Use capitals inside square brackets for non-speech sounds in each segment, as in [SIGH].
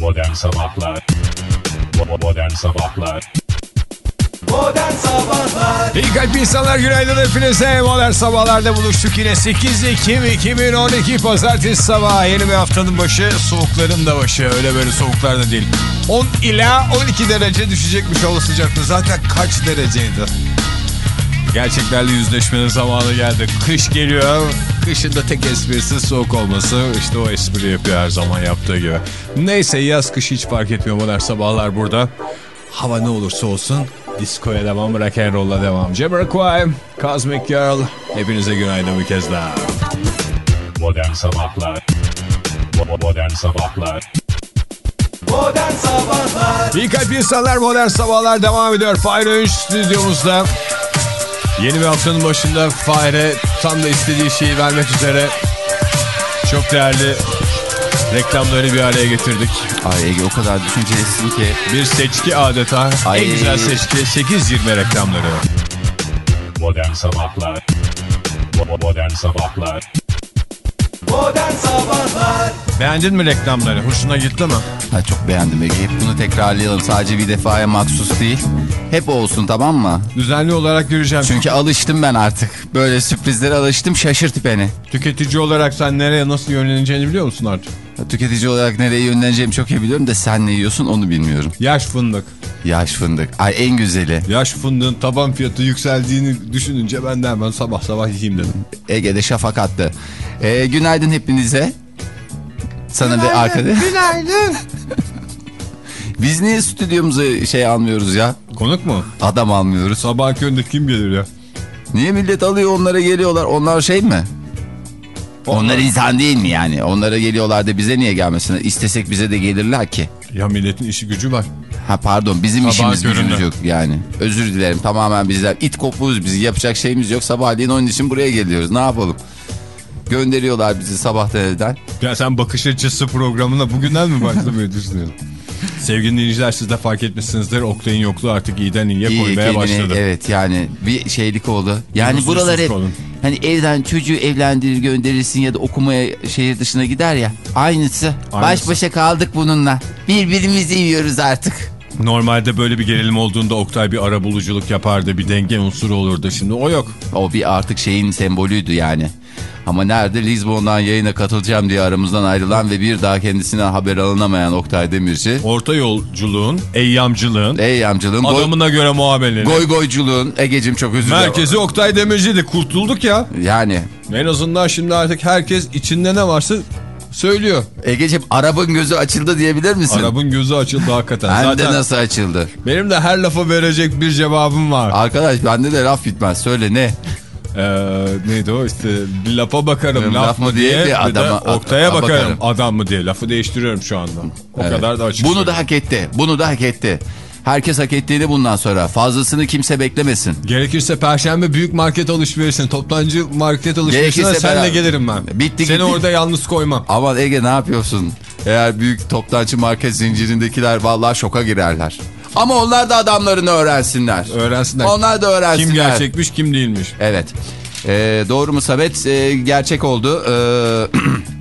Modern Sabahlar Modern Sabahlar Modern Sabahlar İyi kalp insanlar günaydın hepinize. Modern sabahlarda buluştuk yine 8 Ekim 2012 Pazartesi sabahı. Yeni bir haftanın başı soğukların da başı. Öyle böyle soğuklar da değil. 10 ila 12 derece düşecekmiş hava sıcaklığı. Zaten kaç dereceydi? Gerçeklerle yüzleşmenin zamanı geldi. Kış geliyor. Kışın da tek esprisi soğuk olması. İşte o espri yapıyor her zaman yaptığı gibi. Neyse yaz kış hiç fark etmiyor modern sabahlar burada. Hava ne olursa olsun diskoya devam, rock and roll'a devam. Jamiroquai, Cosmic Girl. Hepinize günaydın bir kez daha. Modern Sabahlar Modern Sabahlar Modern Sabahlar İyi kalp insanlar modern sabahlar devam ediyor. Fahir Öğünç stüdyomuzda. Yeni bir haftanın başında Fahir'e tam da istediği şeyi vermek üzere çok değerli reklamları bir araya getirdik. Ay Ege o kadar düşüncelisin ki. Bir seçki adeta. Ay. En güzel seçki 8-20 reklamları. Modern Sabahlar Modern Sabahlar Modern Sabahlar Beğendin mi reklamları? Hoşuna gitti mi? Ha, çok beğendim Ege. Hep bunu tekrarlayalım. Sadece bir defaya maksus değil. Hep olsun tamam mı? Düzenli olarak göreceğim. Çünkü alıştım ben artık. Böyle sürprizlere alıştım şaşırt beni. Tüketici olarak sen nereye nasıl yönleneceğini biliyor musun artık? Tüketici olarak nereye yönleneceğimi çok iyi biliyorum da sen ne yiyorsun onu bilmiyorum. Yaş fındık. Yaş fındık. Ay en güzeli. Yaş fındığın taban fiyatı yükseldiğini düşününce ben de hemen sabah sabah yiyeyim dedim. Ege'de şafak attı. Ee, günaydın hepinize. Sana bir arkadaş. Günaydın. [LAUGHS] Biz niye stüdyomuza şey almıyoruz ya? Konuk mu? Adam almıyoruz. Sabah köründe kim gelir ya? Niye millet alıyor onlara geliyorlar? Onlar şey mi? Onlar insan değil mi yani? Onlara geliyorlar da bize niye gelmesinler? İstesek bize de gelirler ki. Ya milletin işi gücü var. Ha pardon bizim Sabah işimiz gücümüz köründe. yok yani. Özür dilerim tamamen bizler. it kopuz biz yapacak şeyimiz yok. Sabahleyin onun için buraya geliyoruz. Ne yapalım? Gönderiyorlar bizi sabahtan evden. Ya sen bakış açısı programına bugünden mi başlamayı düşünüyorsun? [LAUGHS] Sevgili dinleyiciler siz de fark etmişsinizdir. Oktay'ın yokluğu artık iyiden iyiye İyi, koymaya kendine- başladı. Evet yani bir şeylik oldu. Yani Huzursuz buralar hep hani evden çocuğu evlendirir gönderirsin ya da okumaya şehir dışına gider ya. Aynısı. Baş Aynısı. başa kaldık bununla. Birbirimizi yiyoruz artık. Normalde böyle bir gerilim olduğunda Oktay bir ara buluculuk yapardı. Bir denge unsuru olurdu. Şimdi o yok. O bir artık şeyin sembolüydü yani. Ama nerede Lizbon'dan yayına katılacağım diye aramızdan ayrılan ve bir daha kendisine haber alınamayan Oktay Demirci. Orta yolculuğun, eyyamcılığın, Ey amcılığın, goy, adamına göre muamelenin. goy goyculuğun, Ege'cim çok özür dilerim. Merkezi Oktay Demirci'ydi. Kurtulduk ya. Yani En azından şimdi artık herkes içinde ne varsa söylüyor. Ege'cim Arap'ın gözü açıldı diyebilir misin? Arabın gözü açıldı hakikaten. Hem de Zaten nasıl açıldı? benim de her lafa verecek bir cevabım var. Arkadaş bende de laf bitmez. Söyle ne? Ee, neydi o işte lafa bakarım Laf laf, mı diye, diye de adama- Oktay'a bakarım, bakarım. adam mı diye lafı değiştiriyorum şu anda. O Evet. kadar da açık. Bunu da hak etti. Bunu da hak etti. Herkes hak ettiğini bundan sonra. Fazlasını kimse beklemesin. Gerekirse perşembe büyük market alışverişine, toplancı market alışverişine Gerekirse senle beraber- gelirim ben. Bitti Seni gitti. orada yalnız koymam. Aman Ege ne yapıyorsun? Eğer büyük toptancı market zincirindekiler vallahi şoka girerler. Ama onlar da adamlarını öğrensinler. Öğrensinler. Onlar da öğrensinler. Kim gerçekmiş kim değilmiş. Evet. Ee, doğru mu Samet? Ee, gerçek oldu. Ee, [CLEARS THROAT]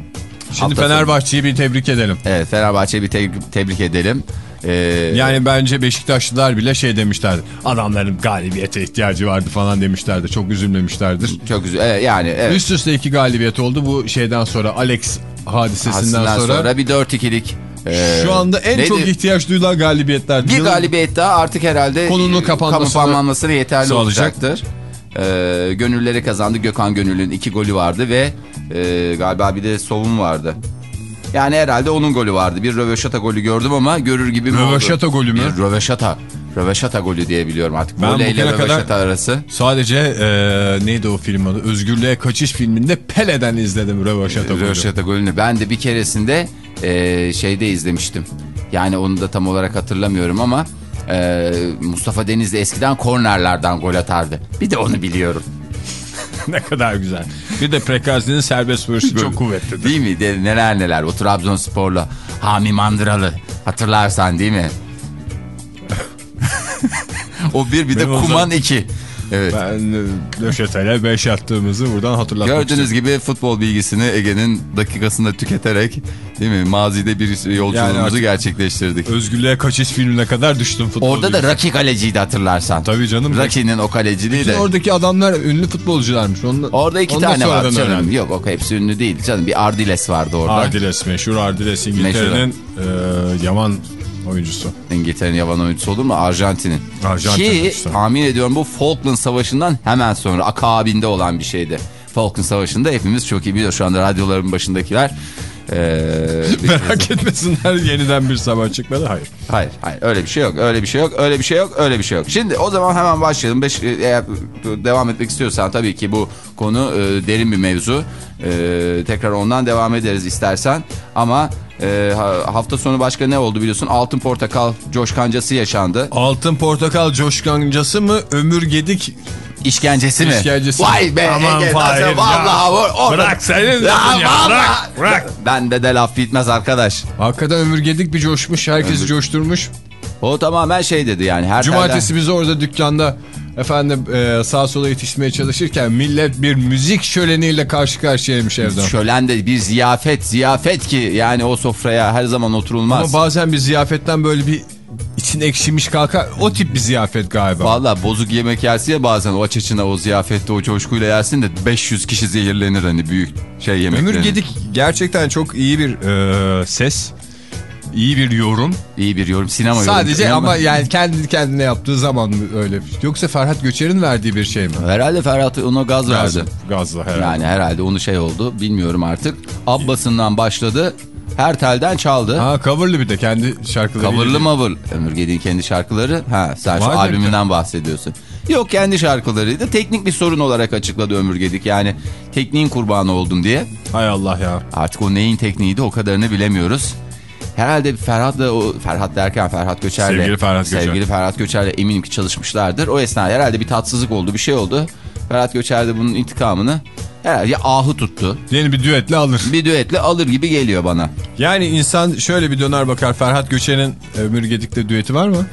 Şimdi. Fenerbahçe'yi bir tebrik edelim. evet Fenerbahçe'yi bir te- tebrik edelim. Ee, Yani bence Beşiktaşlılar bile şey demişlerdi. Adamların galibiyete ihtiyacı vardı falan demişlerdi. Çok üzülmemişlerdir. çok güzel. Evet, yani evet. Üst üste iki galibiyet oldu bu şeyden sonra. Alex hadisesinden sonra. sonra, bir 4-2'lik. ee, Şu anda en neydi? çok ihtiyaç duyulan galibiyetler. Bir Yılın- galibiyet daha artık herhalde Konunun e, kapanmasına kapanmasına yeterli olacaktır. Ee, gönülleri kazandı. Gökhan Gönül'ün iki golü vardı ve e, galiba bir de Sovun vardı. Yani herhalde onun golü vardı. Bir röveşata golü gördüm ama görür gibi mi oldu? Röveşata golü mü? Bir röveşata. Röveşata golü diye biliyorum artık. Ben Voley ile röveşata arası. Sadece eee, neydi o film adı? Özgürlüğe Kaçış filminde Pele'den izledim Röveşata golü. Röveşata golünü. Ben de bir keresinde e, şeyde izlemiştim. Yani onu da tam olarak hatırlamıyorum ama e, Mustafa Denizli eskiden kornerlerden gol atardı. Bir de onu biliyorum. [LAUGHS] ne kadar güzel. Bir de Prekazi'nin serbest vuruşu çok kuvvetlidir. Değil mi? De, neler neler. O Trabzonsporlu Hami Mandıralı. Hatırlarsan değil mi? [LAUGHS] o bir bir de Benim o Kuman zaman- iki. Evet. Ben e, Löşetel'e 5 attığımızı buradan hatırlatmak Gördüğünüz gibi futbol bilgisini Ege'nin dakikasında tüketerek değil mi? Mazide bir yolculuğumuzu Yani gerçekleştirdik. Özgürlüğe kaçış filmine kadar düştüm futbol. Orada da. Raki kaleciydi hatırlarsan. Tabii canım. Raki'nin o kaleciliği Bütün de. oradaki adamlar ünlü futbolcularmış. Ondan, Orada iki tane var canım. öğrendim. Yok o hepsi ünlü değil canım. Bir Ardiles vardı orada. Ardiles meşhur Ardiles İngiltere'nin e, yaman oyuncusu. İngiltere'nin yaban oyuncusu olur mu? Arjantin'in. Arjantin Ki oyuncusu. tahmin ediyorum bu Falkland Savaşı'ndan hemen sonra akabinde olan bir şeydi. Falkland Savaşı'nda hepimiz çok iyi biliyoruz. Şu anda radyoların başındakiler. Ee, [LAUGHS] Merak etmesinler yeniden bir sabah çıkmadı. Hayır. Hayır, hayır öyle bir şey yok. Öyle bir şey yok. Öyle bir şey yok. Öyle bir şey yok. Şimdi o zaman hemen başlayalım. Beş, eğer devam etmek istiyorsan tabii ki bu konu e, derin bir mevzu. E, tekrar ondan devam ederiz istersen. Ama e, ha- hafta sonu başka ne oldu biliyorsun? Altın Portakal coşkancası yaşandı. Altın portakal coşkancası mı? Ömür gedik. İşkencesi mi? İşkencesi. Vay be Aman Ege, Fahir vallahi o- orada- Bırak senin Ya, ya, bırak, bırak. Ben de de laf bitmez arkadaş. Hakikaten ömür gedik bir coşmuş. Herkesi Ömür- coşturmuş. O tamamen şey dedi yani. Her Cumartesi biz orada dükkanda efendim e, sağa sola yetişmeye çalışırken millet bir müzik şöleniyle karşı karşıyaymış evden. Şölen de bir ziyafet, ziyafet ki yani o sofraya her zaman oturulmaz. Ama bazen bir ziyafetten böyle bir için ekşimiş kalkar. O tip bir ziyafet galiba. Valla bozuk yemek yersin ya bazen o aç açına o ziyafette o coşkuyla yersin de 500 kişi zehirlenir hani büyük şey yemeklerin. Ömür Gedik gerçekten çok iyi bir e, ses. İyi bir yorum. İyi bir yorum sinema yorumu. Sadece ama yani kendi kendine yaptığı zaman öyle? Yoksa Ferhat Göçer'in verdiği bir şey mi? Herhalde Ferhat ona gaz verdi. Gazla herhalde. Yani herhalde onu şey oldu bilmiyorum artık. Abbas'ından başladı. Her telden çaldı. Ha coverlı bir de kendi şarkıları. Coverlı mavır. Ömür Gedik'in kendi şarkıları. Ha sen şu Var mı albümünden bahsediyorsun. Yok kendi şarkılarıydı. Teknik bir sorun olarak açıkladı Ömür Gedik. Yani tekniğin kurbanı oldum diye. Hay Allah ya. Artık o neyin tekniğiydi o kadarını bilemiyoruz. Herhalde Ferhat'la o Ferhat derken Ferhat Göçer'le Sevgili Ferhat Göçer. sevgili Ferhat Göçer'le eminim ki çalışmışlardır. O esnada herhalde bir tatsızlık oldu, bir şey oldu. Ferhat Göçer de bunun intikamını herhalde ya ahı tuttu. Yeni bir düetle alır. Bir düetle alır gibi geliyor bana. Yani insan şöyle bir döner bakar. Ferhat Göçer'in Ömür Gedik'te düeti var mı?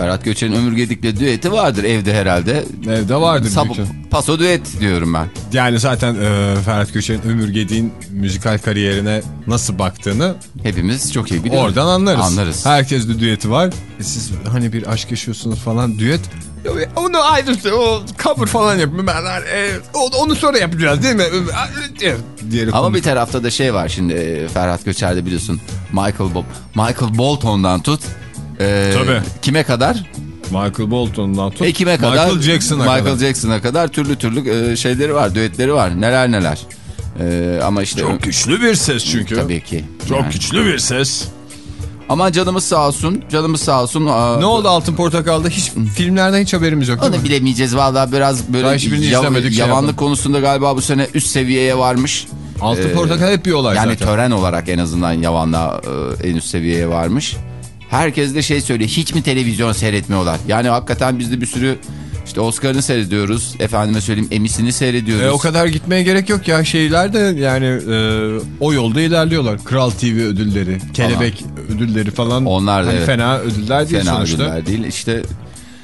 Ferhat Göçer'in Ömür Gedik'le düeti vardır evde herhalde. Evde vardır. Sab- paso düet diyorum ben. Yani zaten e, Ferhat Göçer'in Ömür Gedik'in müzikal kariyerine nasıl baktığını Hepimiz çok iyi biliyoruz. oradan anlarız. Anlarız. Herkes de düeti var. E siz hani bir aşk yaşıyorsunuz falan düet. Onu ayrıca o cover falan yapıyor. Ben, e, onu sonra yapacağız değil mi? Diyerek Ama konuş- bir tarafta da şey var şimdi e, Ferhat Göçer'de biliyorsun Michael Bo Michael Bolton'dan tut. E, Tabii. Kime kadar? Michael Bolton'dan tut. E kime kadar? Michael Jackson'a Michael kadar. Jackson'a kadar türlü türlü e, şeyleri var, düetleri var. Neler neler. E, ama işte Çok güçlü bir ses çünkü. tabii ki. Çok Yani. güçlü bir ses. Ama canımız sağ olsun. Canımız sağ olsun. Aa, Ne oldu Altın Portakal'da? Hiç filmlerden hiç haberimiz yok Onu mi? bilemeyeceğiz vallahi biraz böyle izlemedik, şey yapalım. konusunda galiba bu sene üst seviyeye varmış. Altın Ee, Portakal hep bir olay Yani zaten. tören olarak en azından yavanla e, en üst seviyeye varmış. Herkes de şey söylüyor. Hiç mi televizyon seyretmiyorlar? Yani hakikaten biz de bir sürü işte Oscar'ını seyrediyoruz. Efendime söyleyeyim Emmy'sini seyrediyoruz. E, o kadar gitmeye gerek yok ya şeyler de yani e, o yolda ilerliyorlar. Kral TV ödülleri, Kelebek ödülleri falan. Onlar da hani evet. fena ödüller değil Fena sonuçta. ödüller değil. İşte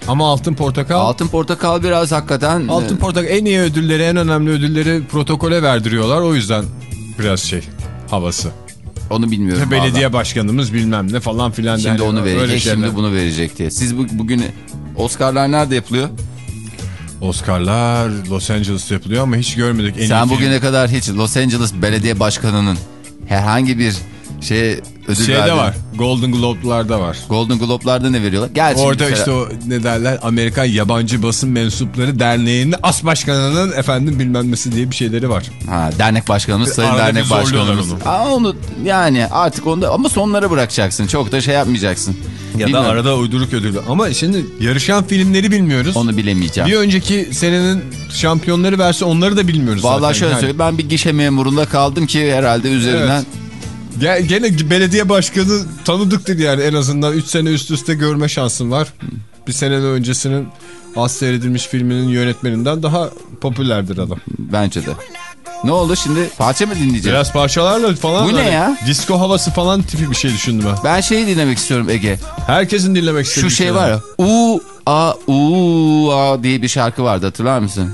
Ama Altın Portakal Altın Portakal biraz hakikaten... Altın e, Portakal en iyi ödülleri, en önemli ödülleri protokole verdiriyorlar. O yüzden biraz şey havası. Onu bilmiyorum [LAUGHS] Belediye vallahi. başkanımız bilmem ne falan filan. Şimdi onu öyle verecek, şeyler. şimdi bunu verecek diye. Siz bu, bugün Oscar'lar nerede yapılıyor? Oscar'lar Los Angeles'ta yapılıyor ama hiç görmedik. En Sen film. bugüne kadar hiç Los Angeles Belediye Başkanı'nın herhangi bir şey ödül Şeyde verdiği- var. Golden Globe'larda var. Golden Globe'larda ne veriyorlar? Gerçi Orada mesela- işte o ne derler Amerikan Yabancı Basın Mensupları Derneği'nin as başkanının efendim bilmem nesi diye bir şeyleri var. Ha, dernek başkanımız, sayın Arada dernek başkanımız. onu. Aa, onu yani artık onu da ama sonlara bırakacaksın. Çok da şey yapmayacaksın. Ya Bilmiyorum. da arada uyduruk ödülü. Ama şimdi yarışan filmleri bilmiyoruz. Onu bilemeyeceğim. Bir önceki senenin şampiyonları verse onları da bilmiyoruz Vallahi zaten. şöyle Yani söyleyeyim ben bir gişe memurunda kaldım ki herhalde üzerinden Ge- Gene belediye başkanı tanıdıktır yani en azından 3 sene üst üste görme şansın var. Bir sene öncesinin az seyredilmiş filminin yönetmeninden daha popülerdir adam. bence de. Ne oldu şimdi? Parça mı dinleyeceğiz? Biraz parçalarla falan. Bu ne hani ya? Disco havası falan tipi bir şey düşündüm ben. Ben şeyi dinlemek istiyorum Ege. Herkesin dinlemek istediği Şu şey var ya. U a u a diye bir şarkı vardı hatırlar mısın?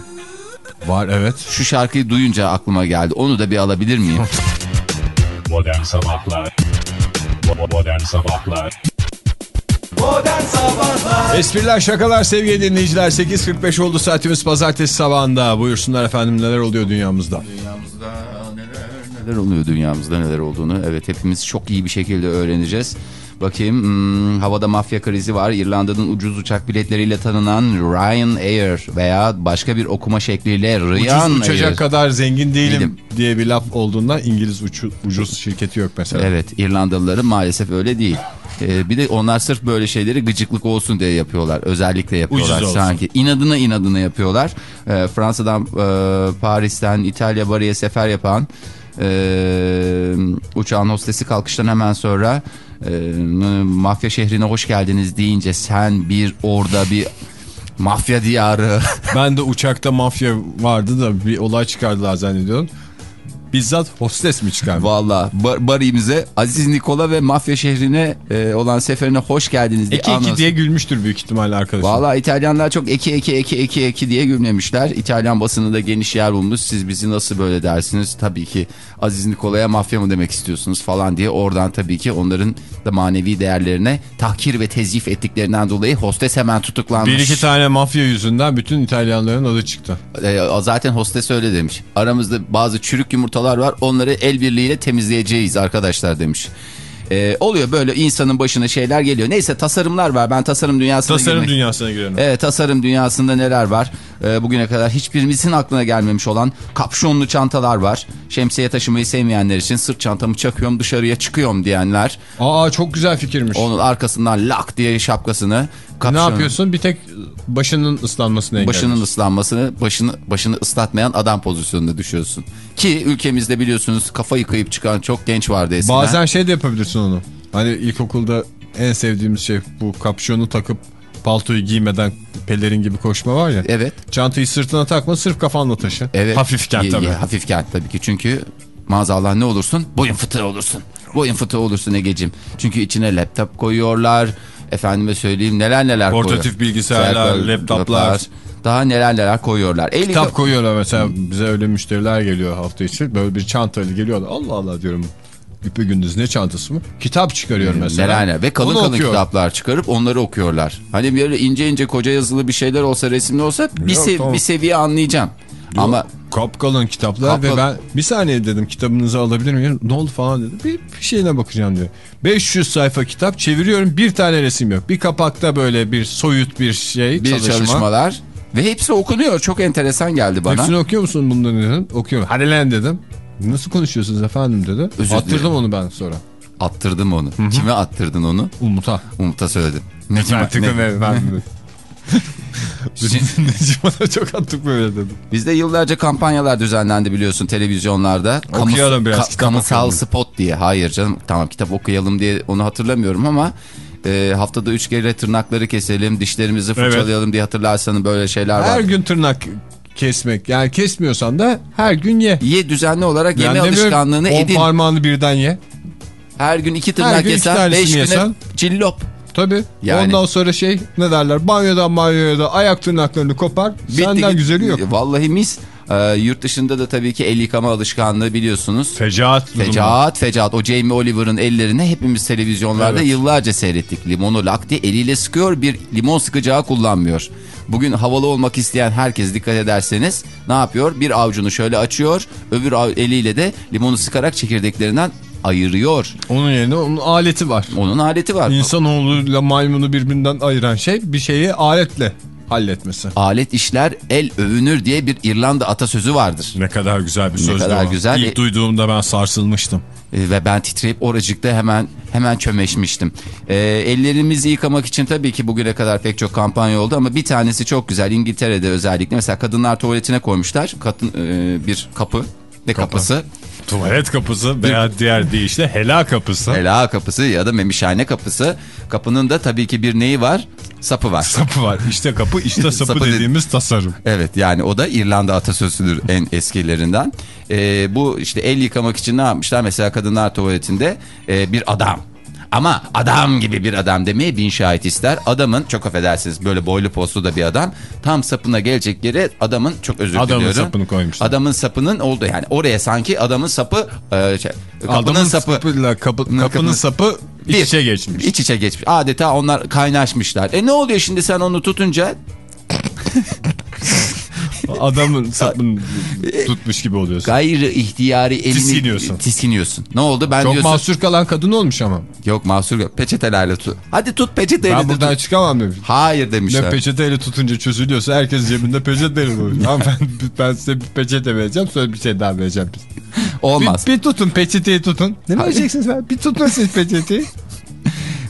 Var evet. Şu şarkıyı duyunca aklıma geldi. Onu da bir alabilir miyim? [LAUGHS] Modern Sabahlar. Modern Sabahlar. Modern Sabahlar. Espriler şakalar sevgili dinleyiciler. 8.45 oldu saatimiz pazartesi sabahında. Buyursunlar efendim neler oluyor dünyamızda. Dünyamızda neler, neler oluyor dünyamızda neler olduğunu. Evet hepimiz çok iyi bir şekilde öğreneceğiz. Bakayım hmm, havada mafya krizi var. İrlanda'nın ucuz uçak biletleriyle tanınan Ryanair veya başka bir okuma şekliyle Ryan Ucuz uçacak Air. kadar zengin değilim Değilim. diye bir laf olduğundan İngiliz uçu- ucuz şirketi yok mesela. Evet İrlandalıların maalesef öyle değil. Ee, bir de onlar sırf böyle şeyleri gıcıklık olsun diye yapıyorlar. Özellikle yapıyorlar sanki. İnadına inadına yapıyorlar. Ee, Fransa'dan e, Paris'ten İtalya Bari'ye sefer yapan e, uçağın hostesi kalkıştan hemen sonra e, mafya şehrine hoş geldiniz deyince sen bir orada bir mafya diyarı Ben de uçakta mafya vardı da bir olay çıkardılar zannediyorum. Bizzat hostes mi çıkarmış? Valla bar, barimize Aziz Nikola ve mafya şehrine e, olan seferine hoş geldiniz diye Eki eki anons- diye gülmüştür büyük ihtimalle arkadaşım. Valla İtalyanlar çok eki eki eki eki eki diye gülmemişler. İtalyan basını da geniş yer bulmuş. Siz bizi nasıl böyle dersiniz? Tabii ki Aziz Nikola'ya mafya mı demek istiyorsunuz falan diye. Oradan tabii ki onların da manevi değerlerine tahkir ve tezif ettiklerinden dolayı hostes hemen tutuklanmış. Bir iki tane mafya yüzünden bütün İtalyanların adı çıktı. Ee, zaten hostes öyle demiş. Aramızda bazı çürük yumurtalar var. Onları el birliğiyle temizleyeceğiz arkadaşlar demiş. Ee, oluyor böyle insanın başına şeyler geliyor. Neyse tasarımlar var. Ben tasarım dünyasına Tasarım girmek- dünyasına girelim. Evet tasarım dünyasında neler var? Ee, bugüne kadar hiçbirimizin aklına gelmemiş olan kapşonlu çantalar var. Şemsiye taşımayı sevmeyenler için sırt çantamı çakıyorum dışarıya çıkıyorum diyenler. Aa çok güzel fikirmiş. Onun arkasından lak diye şapkasını Ne kapşonu- yapıyorsun? Bir tek başının ıslanmasını engelliyorsun. Başının ıslanmasını, başını başını ıslatmayan adam pozisyonuna düşüyorsun. Ki ülkemizde biliyorsunuz kafa yıkayıp çıkan çok genç vardı eskiden. Bazen şey de yapabilirsin onu. Hani ilkokulda en sevdiğimiz şey bu kapşonu takıp paltoyu giymeden pelerin gibi koşma var ya. Evet. Çantayı sırtına takma sırf kafanla taşı. Evet. Hafifken tabii. hafifken tabii ki çünkü maazallah ne olursun? Boyun fıtığı olursun. Boyun fıtığı olursun Ege'cim. Çünkü içine laptop koyuyorlar. Efendime söyleyeyim neler neler Portatif koyuyor. bilgisayarlar, laptoplar. Daha neler neler koyuyorlar. El Kitap koyuyorlar mesela bize öyle müşteriler geliyor hafta içi. Böyle bir çantayla geliyorlar. Allah Allah diyorum. Güpe gündüz ne çantası mı? Kitap çıkarıyor mesela. Neler neler ve kalın Onu kalın okuyor. kitaplar çıkarıp onları okuyorlar. Hani böyle ince ince koca yazılı bir şeyler olsa resimli olsa bir, Yok, sev- tamam. bir seviye anlayacağım. Ama Kapkalın kitaplar Kapkalın. ve ben bir saniye dedim kitabınızı alabilir miyim? Ne oldu falan dedi. Bir, bir şeyine bakacağım diyor. 500 sayfa kitap çeviriyorum bir tane resim yok. Bir kapakta böyle bir soyut bir şey bir çalışma. çalışmalar ve hepsi okunuyor. Çok enteresan geldi bana. Hepsini okuyor musun bunların. Okuyorum. Hadi lan dedim. Nasıl konuşuyorsunuz efendim dedi. Özür Attırdım dilerim. onu ben sonra. Attırdım onu. Kime attırdın onu? Umut'a. Umut'a söyledim. Ne, Ben tıkım ne- efendim. Necim'a da çok attık böyle dedim. Bizde yıllarca kampanyalar düzenlendi biliyorsun televizyonlarda. Okuyalım biraz, kitap Kamusal spot diye. Hayır canım tamam kitap okuyalım diye onu hatırlamıyorum ama e, haftada üç kere tırnakları keselim, dişlerimizi fırçalayalım diye hatırlarsanız böyle şeyler var. Her gün tırnak kesmek. Yani kesmiyorsan da her gün ye. Ye düzenli olarak yeme Ben demiyorum, alışkanlığını edin. parmağını birden ye. Her gün iki Her tırnak gün iki yesen, tanesini beş güne yesen. cillop. Tabii. Yani- Ondan sonra şey ne derler banyodan banyoya da ayak tırnaklarını kopar. Bitti Senden git- güzeli yok. Vallahi mis. Ee, yurt dışında da tabii ki el yıkama alışkanlığı biliyorsunuz. Fecaat. Fecaat fecaat. O Jamie Oliver'ın ellerini hepimiz televizyonlarda Evet. yıllarca seyrettik. Limonu lak diye eliyle sıkıyor bir limon sıkacağı kullanmıyor. Bugün havalı olmak isteyen herkes dikkat ederseniz ne yapıyor? Bir avucunu şöyle açıyor öbür eliyle de limonu sıkarak çekirdeklerinden ayırıyor. Onun yerine onun aleti var. Onun aleti var. İnsanoğluyla maymunu birbirinden ayıran şey bir şeyi aletle halletmesi. Alet işler el övünür diye bir İrlanda atasözü vardır. Ne kadar güzel bir söz. kadar güzel. İlk duyduğumda ben sarsılmıştım. Ee, ve ben titreyip oracıkta hemen hemen çömeşmiştim. Ee, ellerimizi yıkamak için tabii ki bugüne kadar pek çok kampanya oldu ama bir tanesi çok güzel. İngiltere'de özellikle mesela kadınlar tuvaletine koymuşlar Kadın, e, bir kapı ve kapısı. Tuvalet kapısı veya diğer deyişle helal kapısı. Ela kapısı ya da memişhane kapısı. Kapının da tabii ki bir neyi var? Sapı var. Sapı var. İşte kapı işte [LAUGHS] sapı, Sapı dedi- dediğimiz tasarım. Evet yani o da İrlanda atasözüdür en eskilerinden. Ee, bu işte el yıkamak için ne yapmışlar? Mesela kadınlar tuvaletinde e, bir adam. Ama adam gibi bir adam demeye bin şahit ister. Adamın çok affedersiniz böyle boylu postlu da bir adam. Tam sapına gelecek yere adamın çok özür Adamın diliyorum. sapını koymuşlar. Adamın sapının oldu yani oraya sanki adamın sapı e, şey, kapının Adamın sapı sapıyla kapı, kapının kapının- sapı iç Bir. içe geçmiş. iç içe geçmiş. Adeta onlar kaynaşmışlar. E ne oluyor şimdi sen onu tutunca? [LAUGHS] Adamın [LAUGHS] sapını tutmuş gibi oluyorsun. Gayrı ihtiyari elini Tiskiniyorsun. tiskiniyorsun. Ne oldu? Ben Çok diyorsun. mahsur kalan kadın olmuş ama. Yok mahsur. Peçetelerle tut. Hadi tut peçeteyle Ben buradan tut. çıkamam demiş. Hayır Ne demişler. peçeteyle tutunca çözülüyorsa herkes cebinde peçeteyle oluyor. [LAUGHS] Ama ben, ben size bir peçete vereceğim sonra bir şey daha vereceğim. [LAUGHS] Olmaz. Bir, bir tutun peçeteyi tutun. Ne vereceksiniz ben? Bir tutun siz peçeteyi.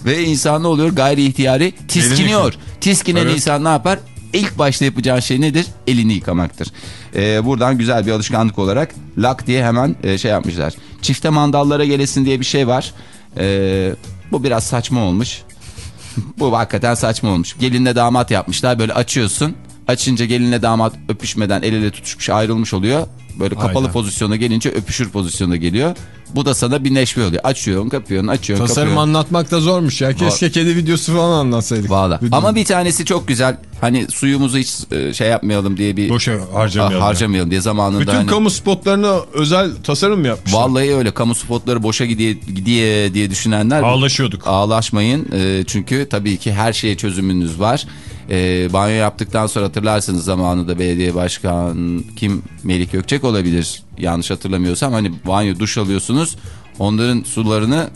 Ve insan ne oluyor? Gayri ihtiyari tiskiniyor. Tiskinen Evet. insan ne yapar? İlk başta yapacağı şey nedir? Elini yıkamaktır. Ee, buradan güzel bir alışkanlık olarak lak diye hemen e, şey yapmışlar. Çifte mandallara gelesin diye bir şey var. Ee, bu biraz saçma olmuş. [LAUGHS] bu hakikaten saçma olmuş. Gelinle damat yapmışlar. Böyle açıyorsun. Açınca gelinle damat öpüşmeden el ele tutuşmuş ayrılmış oluyor. Böyle kapalı Aynen. pozisyona gelince öpüşür pozisyona geliyor. Bu da sana bir neşve oluyor. Açıyorsun, kapıyorsun, açıyorsun, Tasarım kapıyorsun. anlatmak da zormuş ya. Keşke kedi videosu falan anlatsaydık. Valla. Ama bir tanesi çok güzel. Hani suyumuzu hiç e, şey yapmayalım diye bir... Boşa harcamayalım. Ha, harcamayalım diye zamanında Bütün hani... kamu spotlarına özel tasarım mı yapmışlar? Vallahi öyle kamu spotları boşa gidiyor gidiye diye düşünenler Ağlaşıyorduk. ağlaşmayın. E, çünkü tabii ki her şeye çözümünüz var. E, banyo yaptıktan sonra hatırlarsınız zamanında belediye başkan kim? Melih Gökçek olabilir. Yanlış hatırlamıyorsam hani banyo duş alıyorsunuz. Onların sularını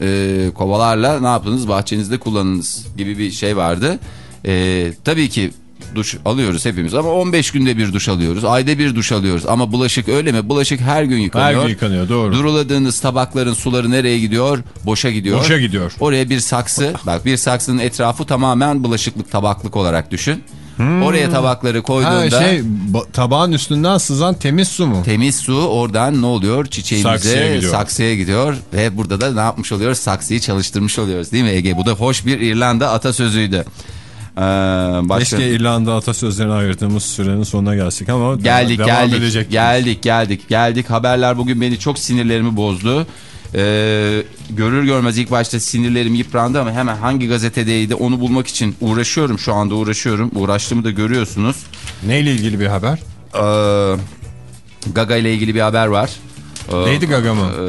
e, kovalarla ne yapınız bahçenizde kullanınız gibi bir şey vardı. E, tabii ki duş alıyoruz hepimiz ama 15 günde bir duş alıyoruz. Ayda bir duş alıyoruz ama bulaşık öyle mi? Bulaşık her gün Her yıkanıyor. gün yıkanıyor doğru. Duruladığınız tabakların suları nereye gidiyor? Boşa gidiyor. Boşa gidiyor. Oraya bir saksı, bak bir saksının etrafı tamamen bulaşıklık tabaklık olarak düşün. Oraya tabakları koyduğunda Ha, şey ba- tabağın üstünden sızan temiz su mu? temiz su oradan ne oluyor? Çiçeğimize, Saksıya saksıya gidiyor. gidiyor. Ve burada da ne yapmış oluyoruz? Saksıyı çalıştırmış oluyoruz değil mi Ege? Bu da hoş bir İrlanda atasözüydü. Ee, başka... Keşke İrlanda atasözlerine ayırdığımız sürenin sonuna gelsek ama Geldik devam geldik edecek. geldik geldik geldik haberler bugün beni çok sinirlerimi bozdu. Ee, görür görmez ilk başta sinirlerim yıprandı ama hemen hangi gazetedeydi onu bulmak için uğraşıyorum şu anda uğraşıyorum. Uğraştığımı da görüyorsunuz. Neyle ilgili bir haber? Ee, Gaga ile ilgili bir haber var. Ee, Lady Gaga mı? e,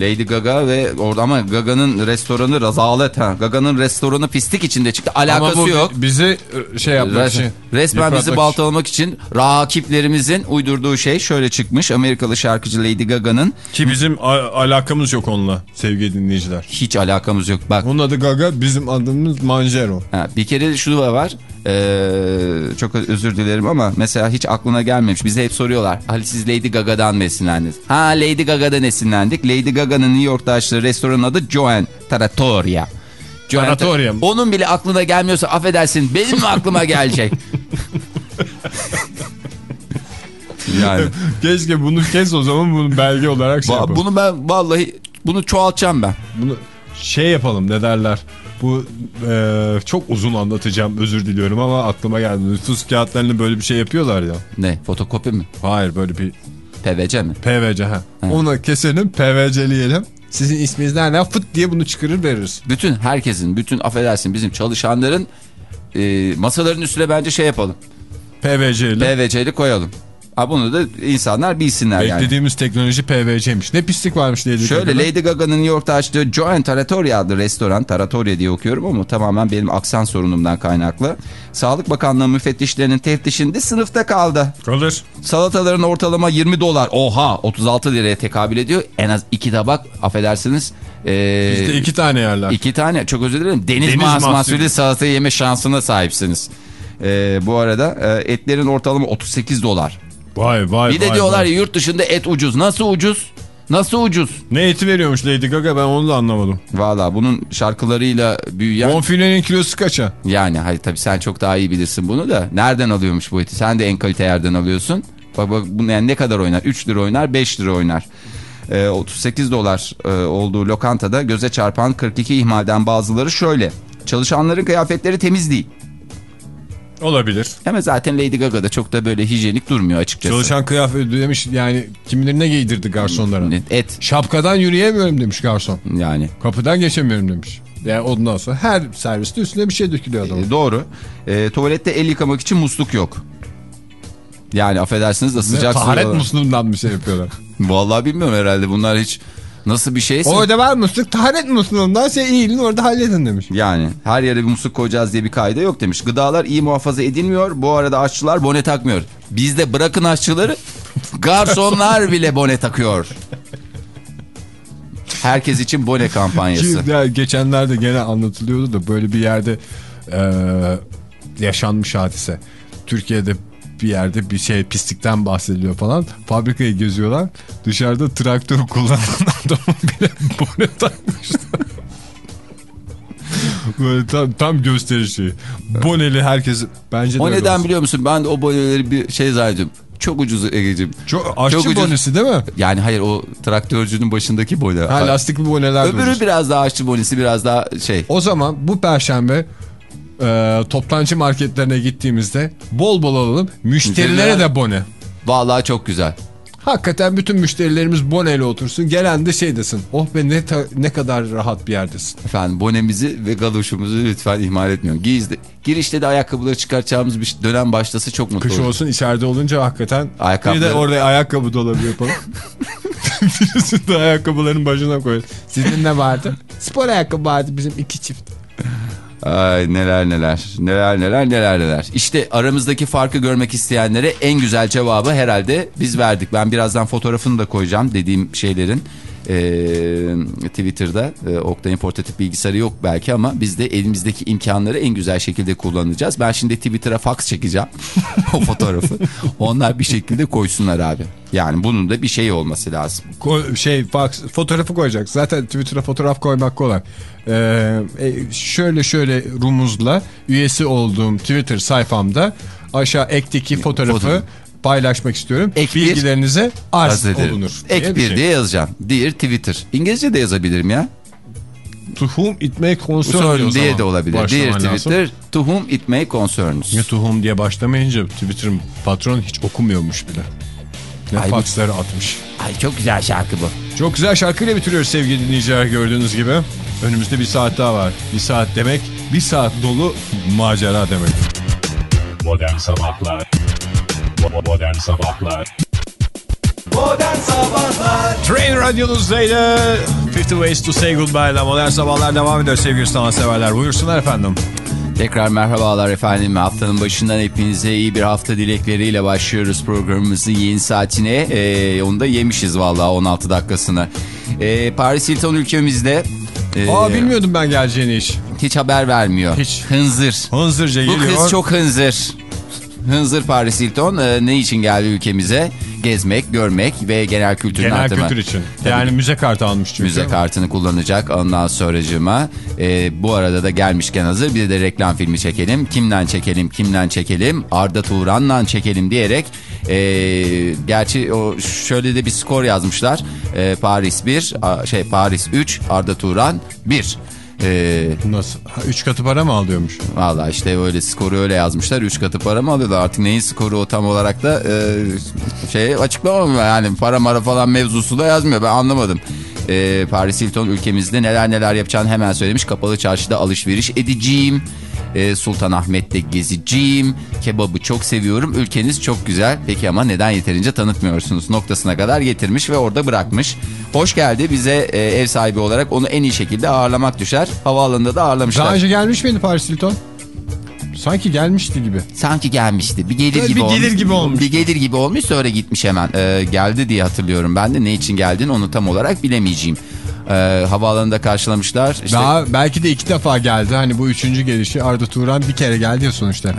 Lady Gaga ve orada ama Gaga'nın restoranı rezalet ha. Gaga'nın restoranı pislik içinde çıktı. Alakası Ama bu yok. bizi e, şey yapmak Res- için. resmen bizi baltalamak için rakiplerimizin uydurduğu şey şöyle çıkmış. Amerikalı şarkıcı Lady Gaga'nın Ki bizim alakamız yok onunla sevgili dinleyiciler. hiç alakamız yok. Bak Onun adı Gaga bizim adımız Manjero. ha, bir kere şu da var. Ee, çok özür dilerim ama mesela hiç aklına gelmemiş. Bize hep soruyorlar. Ali siz Lady Gaga'dan mı esinlendiniz? Ha Lady Gaga'dan esinlendik. Lady Gaga'nın New York'ta açtığı restoranın adı Joan Trattoria. Joan Trattoria? Onun bile aklına gelmiyorsa affedersin benim mi aklıma gelecek? [LAUGHS] yani. Keşke bunu kes o zaman bunu belge olarak şey yapalım. bunu ben vallahi bunu çoğaltacağım ben. Bunu şey yapalım ne derler. Bu e, çok uzun anlatacağım özür diliyorum ama aklıma geldi. Nüfus kağıtlarını böyle bir şey yapıyorlar ya. Ne fotokopi mi? Hayır böyle bir PVC mi? PVC ha. Onu keselim PVC'leyelim. Sizin isminizden ne fıt diye bunu çıkarır veririz. Bütün herkesin, bütün affedersin bizim çalışanların e, masaların üstüne bence şey yapalım. PVC ile. PVC'li koyalım. Ha bunu da insanlar bilsinler yani. Beklediğimiz teknoloji PVC'ymiş. Ne pislik varmış diye. Şöyle. Lady Gaga'nın New York'ta açtığı Joan Trattoria adlı restoran, Trattoria diye okuyorum ama tamamen benim aksan sorunumdan kaynaklı. Sağlık Bakanlığı müfettişlerinin teftişinde sınıfta kaldı. Kalır. Salataların ortalama 20 dolar. Oha 36 liraya tekabül ediyor. En az iki tabak affedersiniz. Ee, Bizde iki tane yerler. iki tane çok özür dilerim. Deniz, Deniz mahsulü mahsulü. salata yeme şansına sahipsiniz. Ee, bu arada e, etlerin ortalama 38 dolar. Vay vay Bir de vay, diyorlar vay. ya yurt dışında et ucuz. Nasıl ucuz? Nasıl ucuz? Ne eti veriyormuş Lady Gaga ben onu da anlamadım. Valla bunun şarkılarıyla büyüyen... Bonfilenin kilosu kaça? Yani hayır tabii sen çok daha iyi bilirsin bunu da. Nereden alıyormuş bu eti? Sen de en kalite yerden alıyorsun. Bak bak bu yani ne kadar oynar? 3 lira oynar 5 lira oynar. Ee, 38 dolar e, olduğu lokantada göze çarpan 42 ihmalden bazıları şöyle. Çalışanların kıyafetleri temiz değil. Olabilir. Ama zaten Lady Gaga da çok da böyle hijyenik durmuyor açıkçası. Çalışan kıyafet demiş yani kimilerine giydirdi garsonlara. Et Şapkadan yürüyemiyorum demiş garson. yani. Kapıdan geçemiyorum demiş. Yani ondan sonra her serviste üstüne bir şey dökülüyor adamın. E, doğru. E, tuvalette el yıkamak için musluk yok. Yani affedersiniz de sıcak taharet suyu- musluğundan bir şey yapıyorlar. [LAUGHS] Vallahi bilmiyorum herhalde bunlar hiç nasıl bir şeyse. Orada var musluk taharet musluğundan şey iyiliğini orada halledin demiş. Yani her yere bir musluk koyacağız diye bir kaide yok demiş. Gıdalar iyi muhafaza edilmiyor. Bu arada aşçılar bone takmıyor. Bizde bırakın aşçıları garsonlar bile bone takıyor. Herkes için bone kampanyası. Ya, geçenlerde gene anlatılıyordu da böyle bir yerde eee, yaşanmış hadise. Türkiye'de bir yerde bir şey pislikten bahsediliyor falan. Fabrikayı geziyorlar. Dışarıda traktör kullanan [LAUGHS] adamın bile bone takmışlar. [LAUGHS] Böyle tam, tam gösterişi. Boneli herkes bence de O neden olsun. biliyor musun? Ben de o boneleri bir şey zannediyorum. Çok ucuz Ege'ciğim. Çok aşçı Çok ucuz. bonesi değil mi? Yani hayır o traktörcünün başındaki bone. Ha, lastikli boneler Öbürü ucuz. biraz daha aşçı bonesi biraz daha şey. O zaman bu perşembe e, toptancı marketlerine gittiğimizde bol bol alalım. Müşterilere Müşteriler- de bone. Vallahi çok güzel. Hakikaten bütün müşterilerimiz boneyle otursun. Gelen de şey desin. Oh be ne, ne kadar rahat bir yerdesin. Efendim bonemizi ve galoşumuzu lütfen ihmal etmiyorum. Giyizde, girişte de ayakkabıları çıkartacağımız bir dönem başlası çok mutlu Kış olsun içeride olunca hakikaten. Ayakkabıları- Bir de orada ayakkabı dolabı yapalım. [LAUGHS] Birisini de ayakkabıların başına koyalım. Sizin ne vardı? Spor ayakkabı vardı bizim iki çift. Ay neler neler neler neler neler neler. İşte aramızdaki farkı görmek isteyenlere en güzel cevabı herhalde biz verdik. Ben birazdan fotoğrafını da koyacağım dediğim şeylerin. Ee, Twitter'da e, Oktay'ın portatif bilgisayarı yok belki ama biz de elimizdeki imkanları en güzel şekilde kullanacağız. Ben şimdi Twitter'a fax çekeceğim [LAUGHS] o fotoğrafı. Onlar bir şekilde koysunlar abi. Yani bunun da bir şey olması lazım. Ko- şey fax, fotoğrafı koyacak. Zaten Twitter'a fotoğraf koymak kolay. Ee, e, şöyle şöyle rumuzla üyesi olduğum Twitter sayfamda aşağı ekteki fotoğrafı Fotoğraf. Paylaşmak istiyorum. Ek Bilgilerinize arz olunur. Ek diye bir bir şey. diye yazacağım. Dear Twitter. İngilizce de yazabilirim ya. To whom it may concern Sorun diye de olabilir. başlaman Dear lazım. Twitter. To whom it may concerns. Ya to whom diye başlamayınca Twitter'ın patronu hiç okumuyormuş bile. Ne Ay faksları atmış. Ay çok güzel şarkı bu. Çok güzel şarkıyla bitiriyoruz sevgili dinleyiciler gördüğünüz gibi. Önümüzde bir saat daha var. Bir saat demek bir saat dolu macera demek. Modern Sabahlar Modern Sabahlar Modern Sabahlar Train radyonuzdaydı. 50 Ways to Say Goodbye ile modern sabahlar devam ediyor sevgili sanatseverler. Buyursunlar efendim. Tekrar merhabalar efendim. Haftanın başından hepinize iyi bir hafta dilekleriyle başlıyoruz programımızın yeni saatine. Ee, onu da yemişiz vallahi 16 dakikasını. Ee, Paris Hilton ülkemizde. ee, Aa bilmiyordum ben geleceğini hiç. Hiç haber vermiyor. Hiç. Hınzır. Hınzırca Bu geliyor. kız çok hınzır. Hınzır Paris Hilton Ee, ne için geldi ülkemize? Gezmek, görmek ve genel kültürün Genel artırma. kültür için. Tabii. Yani müze kartı almış çünkü. Müze kartını kullanacak ondan sonracığıma. E, bu arada da gelmişken hazır bir de reklam filmi çekelim. Kimden çekelim, kimden çekelim? Arda Turan'la çekelim diyerek. E, gerçi o şöyle de bir skor yazmışlar. E, Paris 1, a- şey Paris 3, Arda Turan 1. E, Nasıl? Ha, üç katı para mı alıyormuş? Valla işte öyle skoru öyle yazmışlar. 3 katı para mı alıyorlar? Artık neyin skoru o tam olarak da e, şey açıklamam yani para mara falan mevzusu da yazmıyor. Ben anlamadım. E, Paris Hilton ülkemizde neler neler yapacağını hemen söylemiş. Kapalı çarşıda alışveriş edeceğim. E, Sultanahmet'te gezeceğim. Kebabı çok seviyorum. Ülkeniz çok güzel. Peki ama neden yeterince tanıtmıyorsunuz? Noktasına kadar getirmiş ve orada bırakmış. Hoş geldi. Bize e, ev sahibi olarak onu en iyi şekilde ağırlamak düşer. Havaalanında da ağırlamışlar. Daha önce gelmiş miydi Paris Hilton? Sanki gelmişti gibi. Sanki gelmişti. Bir gelir gibi bir olmuş. gelir gibi olmuş. Bir gelir gibi olmuş sonra gitmiş hemen. Ee, geldi diye hatırlıyorum ben de. Ne için geldiğini onu tam olarak bilemeyeceğim. Ee, havaalanında karşılamışlar. İşte, Daha belki de iki defa geldi. Hani bu üçüncü gelişi Arda Turan bir kere geldi ya sonuçta.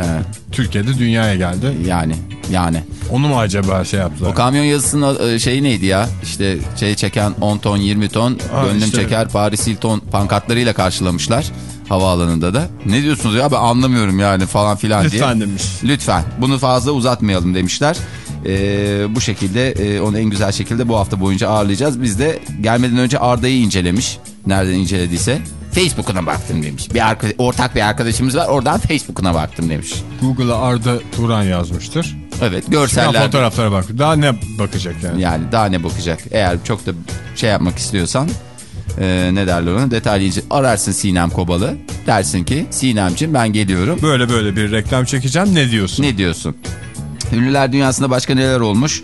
Türkiye'de dünyaya geldi. Yani yani. Onu mu acaba şey yaptılar? O kamyon yazısının e, şeyi neydi ya? İşte şey çeken 10 ton 20 ton Ha, gönlüm işte. çeker Paris Hilton pankartlarıyla karşılamışlar havaalanında da. Ne diyorsunuz ya ben anlamıyorum yani falan filan diye. Lütfen demiş. Lütfen bunu fazla uzatmayalım demişler. Ee, bu şekilde e, onu en güzel şekilde bu hafta boyunca ağırlayacağız. Biz de gelmeden önce Arda'yı incelemiş. Nereden incelediyse. Facebook'una baktım demiş. Bir arka, ortak bir arkadaşımız var oradan Facebook'una baktım demiş. Google'a Arda Turan yazmıştır. Evet görseller. fotoğraflara bak. Daha ne bakacak yani? Yani daha ne bakacak? Eğer çok da şey yapmak istiyorsan e, ne derler ona detaylıca ararsın Sinem Kobal'ı. Dersin ki Sinemciğim ben geliyorum. Böyle böyle bir reklam çekeceğim ne diyorsun? Ne diyorsun? Ünlüler dünyasında başka neler olmuş?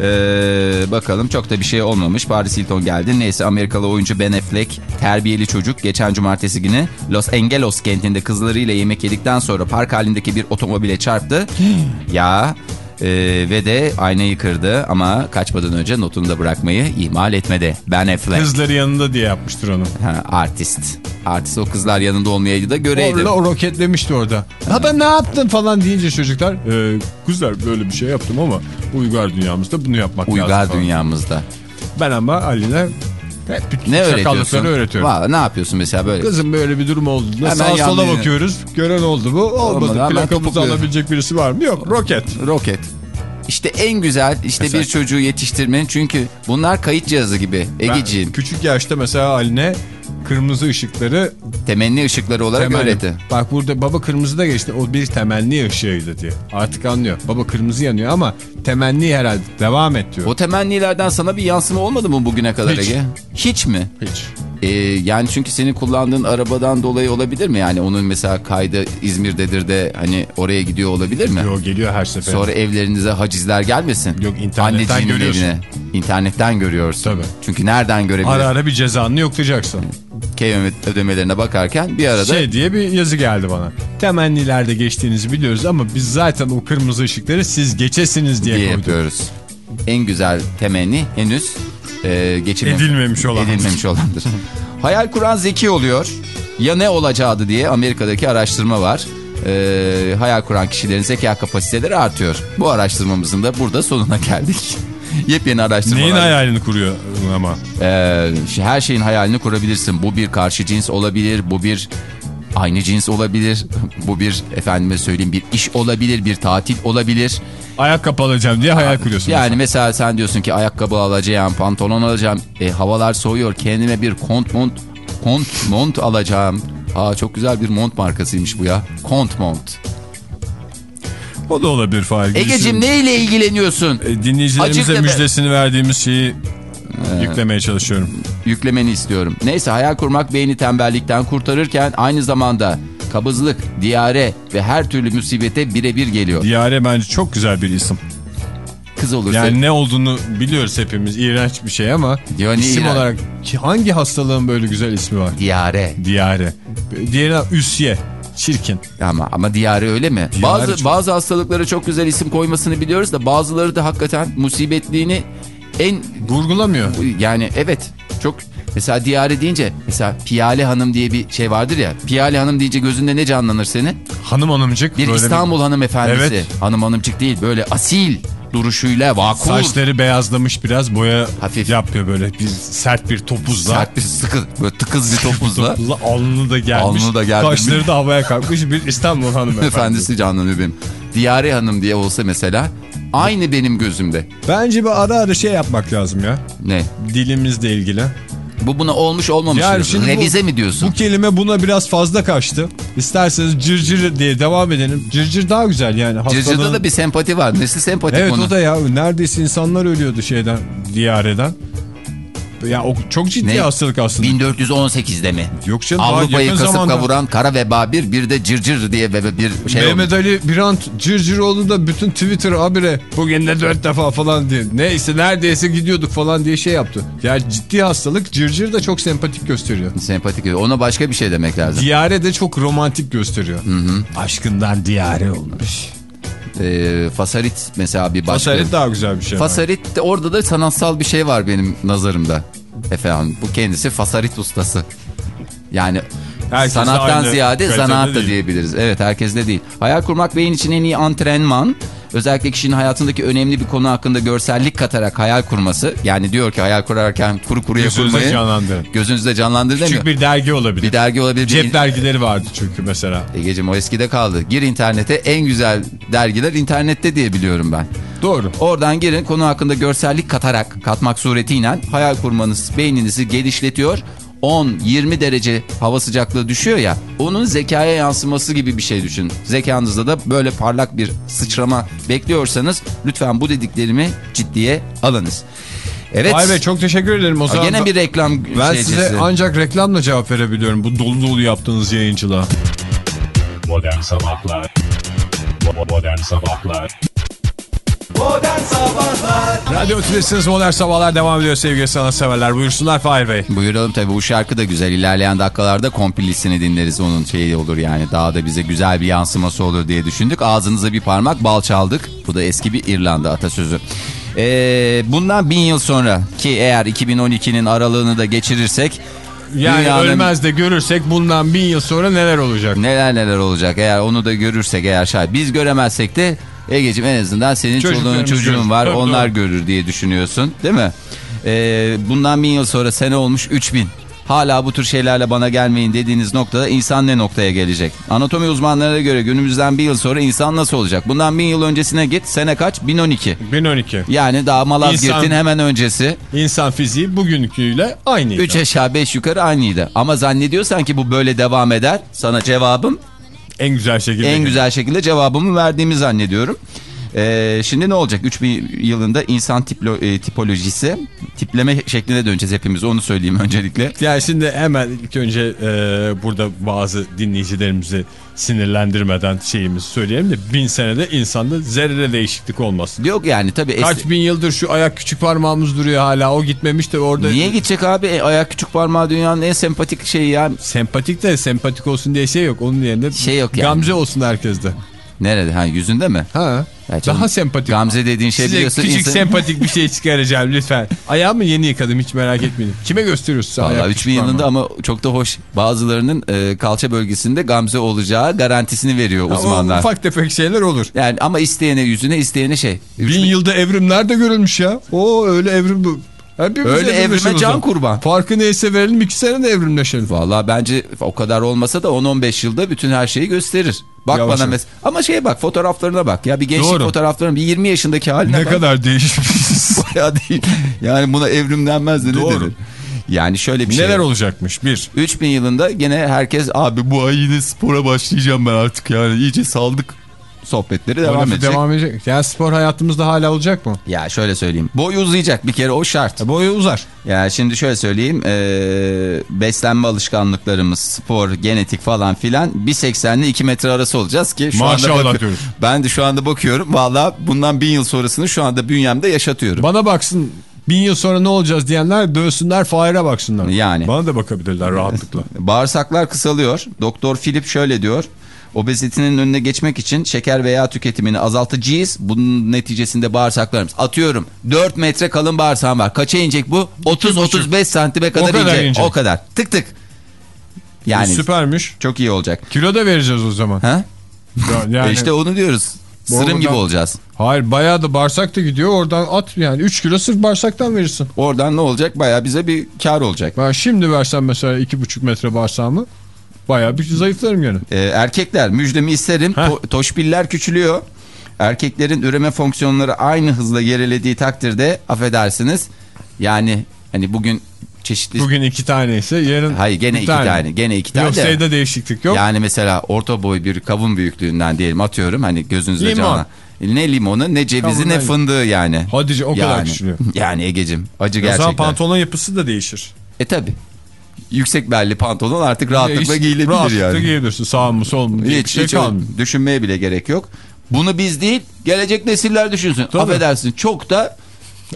Ee, bakalım çok da bir şey olmamış. Paris Hilton geldi. Neyse Amerikalı oyuncu Ben Affleck terbiyeli çocuk geçen cumartesi günü Los Angeles kentinde kızlarıyla yemek yedikten sonra park halindeki bir otomobile çarptı. [GASPS] ya e, ve de aynayı kırdı ama kaçmadan önce notunu da bırakmayı ihmal etmedi. Ben Affleck. Kızları yanında diye yapmıştır onu. Ha, artist. Artist o kızlar yanında olmayaydı da göreydim. Orada o roketlemişti orada. Ha ben ne yaptın falan deyince çocuklar. E, kızlar böyle bir şey yaptım ama uygar dünyamızda bunu yapmak lazım. Uygar dünyamızda. Ben ama Ali'ne hep bütün Ne öğretiyorsun? öğretiyorum. Valla ne yapıyorsun mesela böyle? Kızım böyle bir durum oldu. Hemen Sağa sola yanlış- bakıyoruz. Gören oldu mu? Olmadı. Olmadı, Plakamızı alabilecek birisi var mı? Yok. Roket. Roket. İşte en güzel işte Mesela- bir çocuğu yetiştirmenin çünkü bunlar kayıt cihazı gibi Egeciğim. Küçük yaşta mesela Ali'ne kırmızı ışıkları Temenni ışıkları olarak temenni. öğretti. Bak burada baba kırmızı da geçti. O bir temenni ışığıydı diye. Artık anlıyor. Baba kırmızı yanıyor ama temenni herhalde. Devam et diyor. O temennilerden sana bir yansıma olmadı mı bugüne kadar Hiç. Ege? Hiç mi? Hiç. Ee, yani çünkü senin kullandığın arabadan dolayı olabilir mi? Yani onun mesela kaydı İzmir'dedir de hani oraya gidiyor olabilir mi? Yo geliyor her seferinde. Sonra evlerinize hacizler gelmesin. Yok, internetten Anneciğinin görüyorsun. evine. İnternetten görüyorsun. Tabii. Çünkü nereden görebilirsin? Ara ara bir cezanı yoklayacaksın. Ödemelerine bakarken bir arada Şey diye bir yazı geldi bana. Temennilerde geçtiğinizi biliyoruz ama biz zaten o kırmızı ışıkları siz geçesiniz diye, diye koyduk. yapıyoruz. En güzel temenni henüz e, geçirme- Edilmemiş olan. edilmemiş olandır. [LAUGHS] Hayal kuran zeki oluyor. Ya ne olacağı diye Amerika'daki araştırma var. E, hayal kuran kişilerin zeka kapasiteleri artıyor. Bu araştırmamızın da burada sonuna geldik. Yepyeni araştırmalar. Neyin hayalini kuruyor ama? Ee, her şeyin hayalini kurabilirsin. Bu bir karşı cins olabilir, bu bir aynı cins olabilir, [LAUGHS] bu bir efendime söyleyeyim bir iş olabilir, bir tatil olabilir. Ayakkabı alacağım diye hayal kuruyorsun. Yani mesela sen diyorsun ki ayakkabı alacağım, pantolon alacağım. E, havalar soğuyor, kendime bir kont mont, kont mont alacağım. Aa çok güzel bir mont markasıymış bu ya. Kont mont. O da olabilir Fahir. Egeciğim neyle ilgileniyorsun? E, dinleyicilerimize Acık müjdesini verdiğimiz şeyi yüklemeye çalışıyorum. yüklemeni istiyorum. Neyse hayal kurmak beyni tembellikten kurtarırken aynı zamanda kabızlık, diyare ve her türlü musibete birebir geliyor. Diyare bence çok güzel bir isim. Kız olursa Yani ne olduğunu biliyoruz hepimiz. İğrenç bir şey ama Yani isim iğrenç. olarak hangi hastalığın böyle güzel ismi var? diyare. Diyare. Diğerine üsye. Çirkin. Ama ama diyare öyle mi? Diyare bazı çok- bazı hastalıklara çok güzel isim koymasını biliyoruz da bazıları da hakikaten musibetliğini en Vurgulamıyor. yani evet çok mesela diyare deyince mesela Piyale Hanım diye bir şey vardır ya. Piyale Hanım deyince gözünde ne canlanır senin? Hanım hanımcık. Bir İstanbul hanımefendisi. Evet. Hanım hanımcık değil böyle asil duruşuyla vakur. Saçları beyazlamış biraz boya Hafif. yapıyor böyle bir sert bir topuzla. Sert bir sıkı böyle tıkız bir topuzla. Topuzla alnı da gelmiş. Alnı da gelmiş. Kaşları da havaya kalkmış bir İstanbul hanımefendisi. Efendisi canlanıyor benim. Diyare Hanım diye olsa mesela aynı benim gözümde. Bence bir ara ara şey yapmak lazım ya. Ne? Dilimizle ilgili. Bu buna olmuş olmamış. Yani şimdi bu- Revize mi diyorsun? Bu kelime buna biraz fazla kaçtı. İsterseniz cırcır diye devam edelim. Cırcır daha güzel yani. Cırcır'da hastalığın- da bir sempati var. Nesi sempatik Evet onun? o da ya neredeyse insanlar ölüyordu şeyden diyareden. Ya o çok ciddi Ne? hastalık aslında. 1418'de mi? Yok canım Avrupa'yı kasıp zamanda. kavuran kara veba bir, bir de cırcır diye ve bir şey Mehmet olmuş. Ali Birant Cırcıroğlu da bütün Twitter habire bugün de dört defa falan diye. Neyse neredeyse gidiyorduk falan diye şey yaptı. Yani ciddi hastalık Cırcır da çok sempatik gösteriyor. Sempatik. Ona başka bir şey demek lazım. Diyare de çok romantik gösteriyor. Aşkından diyare olmuş. Ee, fasarit mesela bir başka. Fasalit daha güzel bir şey. Fasarit de orada da sanatsal bir şey var benim nazarımda. Efendim bu kendisi fasarit ustası. Yani Herkes sanattan ziyade zanaat da diyebiliriz. Evet herkes de değil. Hayal kurmak beyin için en iyi antrenman. Özellikle kişinin hayatındaki önemli bir konu hakkında görsellik katarak hayal kurması. Yani diyor ki hayal kurarken kuru kuruya Gözünüzde kurmayı. canlandırın. Gözünüzde canlandır demiyor. Küçük bir dergi olabilir. Bir dergi olabilir. Cep bir... dergileri vardı çünkü mesela. Egeciğim o eskide kaldı. Gir internete en güzel dergiler internette diye biliyorum ben. Doğru. Oradan girin konu hakkında görsellik katarak katmak suretiyle hayal kurmanız beyninizi genişletiyor. 10-20 derece hava sıcaklığı düşüyor ya onun zekaya yansıması gibi bir şey düşün. Zekanızda da böyle parlak bir sıçrama bekliyorsanız lütfen bu dediklerimi ciddiye alınız. Evet. Vay be çok teşekkür ederim o zaman. Gene bir reklam Ben şeycisi. size ancak reklamla cevap verebiliyorum bu dolu dolu yaptığınız yayıncılığa. Modern Sabahlar Modern Sabahlar Modern Sabahlar Radyo Tülesi'niz Modern Sabahlar devam ediyor sevgili sanatseverler. Buyursunlar Fahir Bey. Buyuralım tabii bu şarkı da güzel. İlerleyen dakikalarda komplisini dinleriz. Onun şeyi olur yani. Daha da bize güzel bir yansıması olur diye düşündük. Ağzınıza bir parmak bal çaldık. Bu da eski bir İrlanda atasözü. Ee, bundan bin yıl sonra ki eğer 2012'nin aralığını da geçirirsek Yani dünyanın ölmez de görürsek bundan bin yıl sonra neler olacak? neler neler olacak eğer onu da görürsek eğer şayet biz göremezsek de Ege'cim en azından senin çoluğun çocuğun var Tabii, onlar doğru. görür diye düşünüyorsun değil mi? Ee, bundan bin yıl sonra sene olmuş 3000. Hala bu tür şeylerle bana gelmeyin dediğiniz noktada insan ne noktaya gelecek? Anatomi uzmanlarına göre günümüzden bir yıl sonra insan nasıl olacak? Bundan bin yıl öncesine git sene kaç? 1012. 1012. Yani daha Malazgirt'in İnsan- hemen öncesi. İnsan fiziği bugünküyle aynıydı. 3 aşağı 5 yukarı aynıydı. Ama zannediyorsan ki bu böyle devam eder. Sana cevabım En güzel şekilde. en güzel şekilde cevabımı verdiğimi zannediyorum. Ee, şimdi ne olacak? 3000 yılında insan tiplo, e, tipolojisi tipleme şekline döneceğiz hepimiz onu söyleyeyim [LAUGHS] öncelikle. Yani şimdi hemen ilk önce e, burada bazı dinleyicilerimizi sinirlendirmeden şeyimizi söyleyelim de bin senede insanda zerre değişiklik olmasın. Yok yani tabii. Kaç bin yıldır şu ayak küçük parmağımız duruyor hala o gitmemiş de orada. Niye gidecek abi? E, ayak küçük parmağı dünyanın en sempatik şeyi ya. Sempatik de sempatik olsun diye şey yok. Onun yerine Şey yok yani. Gamze olsun herkeste. Nerede? Ha yüzünde mi? Ha. Ya canım, Daha sempatik. Gamze dediğin şey Size biliyorsun. küçük insan- sempatik bir şey çıkaracağım lütfen. Ayağımı yeni yıkadım hiç merak etmeyin. Kime gösteriyorsun sen Valla ayak 3000 küçük yılında parmağı? ama çok da hoş. Bazılarının e, kalça bölgesinde gamze olacağı garantisini veriyor Ama uzmanlar. Ufak tefek şeyler olur. Yani ama isteyene yüzüne isteyene şey. Bin yılda evrimler de görülmüş ya. O öyle evrim bu. Hepimiz Öyle evrime can kurban. Farkı neyse verelim iki sene de evrimleşelim. Valla bence o kadar olmasa da 10-15 yılda bütün her şeyi gösterir. Bak Yavaş bana mesela. Ama şeye bak fotoğraflarına bak. Ya bir gençlik Doğru. fotoğraflarına bir 20 yaşındaki haline Ne bak. kadar değişmişiz. [LAUGHS] Bayağı değil. Yani buna evrim denmez de ne Doğru. denir? Yani şöyle bir şey. Neler olacakmış? Bir. 3000 yılında gene herkes abi bu ay yine spora başlayacağım ben artık yani iyice saldık sohbetleri devam Devam, edecek. devam edecek. Yani spor hayatımızda hala olacak mı? Ya şöyle söyleyeyim. Boy uzayacak bir kere o şart. E, boyu uzar. Ya şimdi şöyle söyleyeyim. eee, beslenme alışkanlıklarımız, spor, genetik falan filan 1.80 ile 2 metre arası olacağız ki şu Maşallah anda diyoruz. Ben de şu anda bakıyorum. Valla bundan bin yıl sonrasını şu anda bünyemde yaşatıyorum. Bana baksın bin yıl sonra ne olacağız diyenler dövsünler Fahir'e baksınlar. Yani. Bana da bakabilirler rahatlıkla. [LAUGHS] Bağırsaklar kısalıyor. Doktor Philip şöyle diyor. Obezitenin önüne geçmek için şeker ve yağ tüketimini azaltacağız. Bunun neticesinde bağırsaklarımız atıyorum 4 metre kalın bağırsağım var. Kaça inecek bu? 30-35 santime kadar, kadar inecek. inecek. O kadar. Tık tık. Yani Süpermiş. çok iyi olacak. Kilo da vereceğiz o zaman. Ha? Ya- Yani, işte onu diyoruz. Sırım Oradan- gibi olacağız. Hayır bayağı da bağırsak da gidiyor. Oradan at yani 3 kilo sırf bağırsaktan verirsin. Oradan ne olacak? Baya bize bir kar olacak. Ben şimdi versem mesela 2,5 metre bağırsağımı bayağı bir zayıflarım gene. Ee, erkekler müjdemi isterim. To- toşbiller küçülüyor. Erkeklerin üreme fonksiyonları aynı hızla gerilediği takdirde affedersiniz. Yani hani bugün çeşitli... Bugün iki tane ise yarın Hayır gene iki tane. Gene iki tane Yok de. sayıda değişiklik yok. Yani mesela orta boy bir kavun büyüklüğünden diyelim atıyorum. Hani gözünüzde Limon. canlanan. Ne limonu ne cevizi Kavundan- ne fındığı yani. Hadi o kadar yani, küçülüyor. [LAUGHS] Yani Egecim acı o zaman gerçekten. pantolon yapısı da değişir. E tabi. Yüksek belli pantolon artık rahatlıkla Hiç- giyilebilir rahatlıkla yani. giyebilirsin sağ mı sol mu diye Hiç, şey hiç kalmıyor. düşünmeye bile gerek yok. Bunu biz değil gelecek nesiller düşünsün. Tabii. Affedersin çok da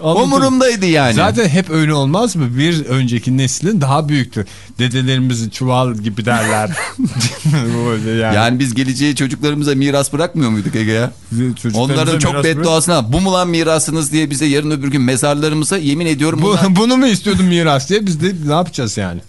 Anladım. umurumdaydı yani. Zaten hep öyle olmaz mı? Bir önceki neslin daha büyüktür. Dedelerimizin çuval gibi derler. [LAUGHS] Yani. Yani biz geleceği çocuklarımıza miras bırakmıyor muyduk Ege ya? Onların çok bedduasına bu mu lan mirasınız diye bize yarın öbür gün mezarlarımıza yemin ediyorum Bu, bunlar- [LAUGHS] bunu mu istiyordun miras diye biz de ne yapacağız yani?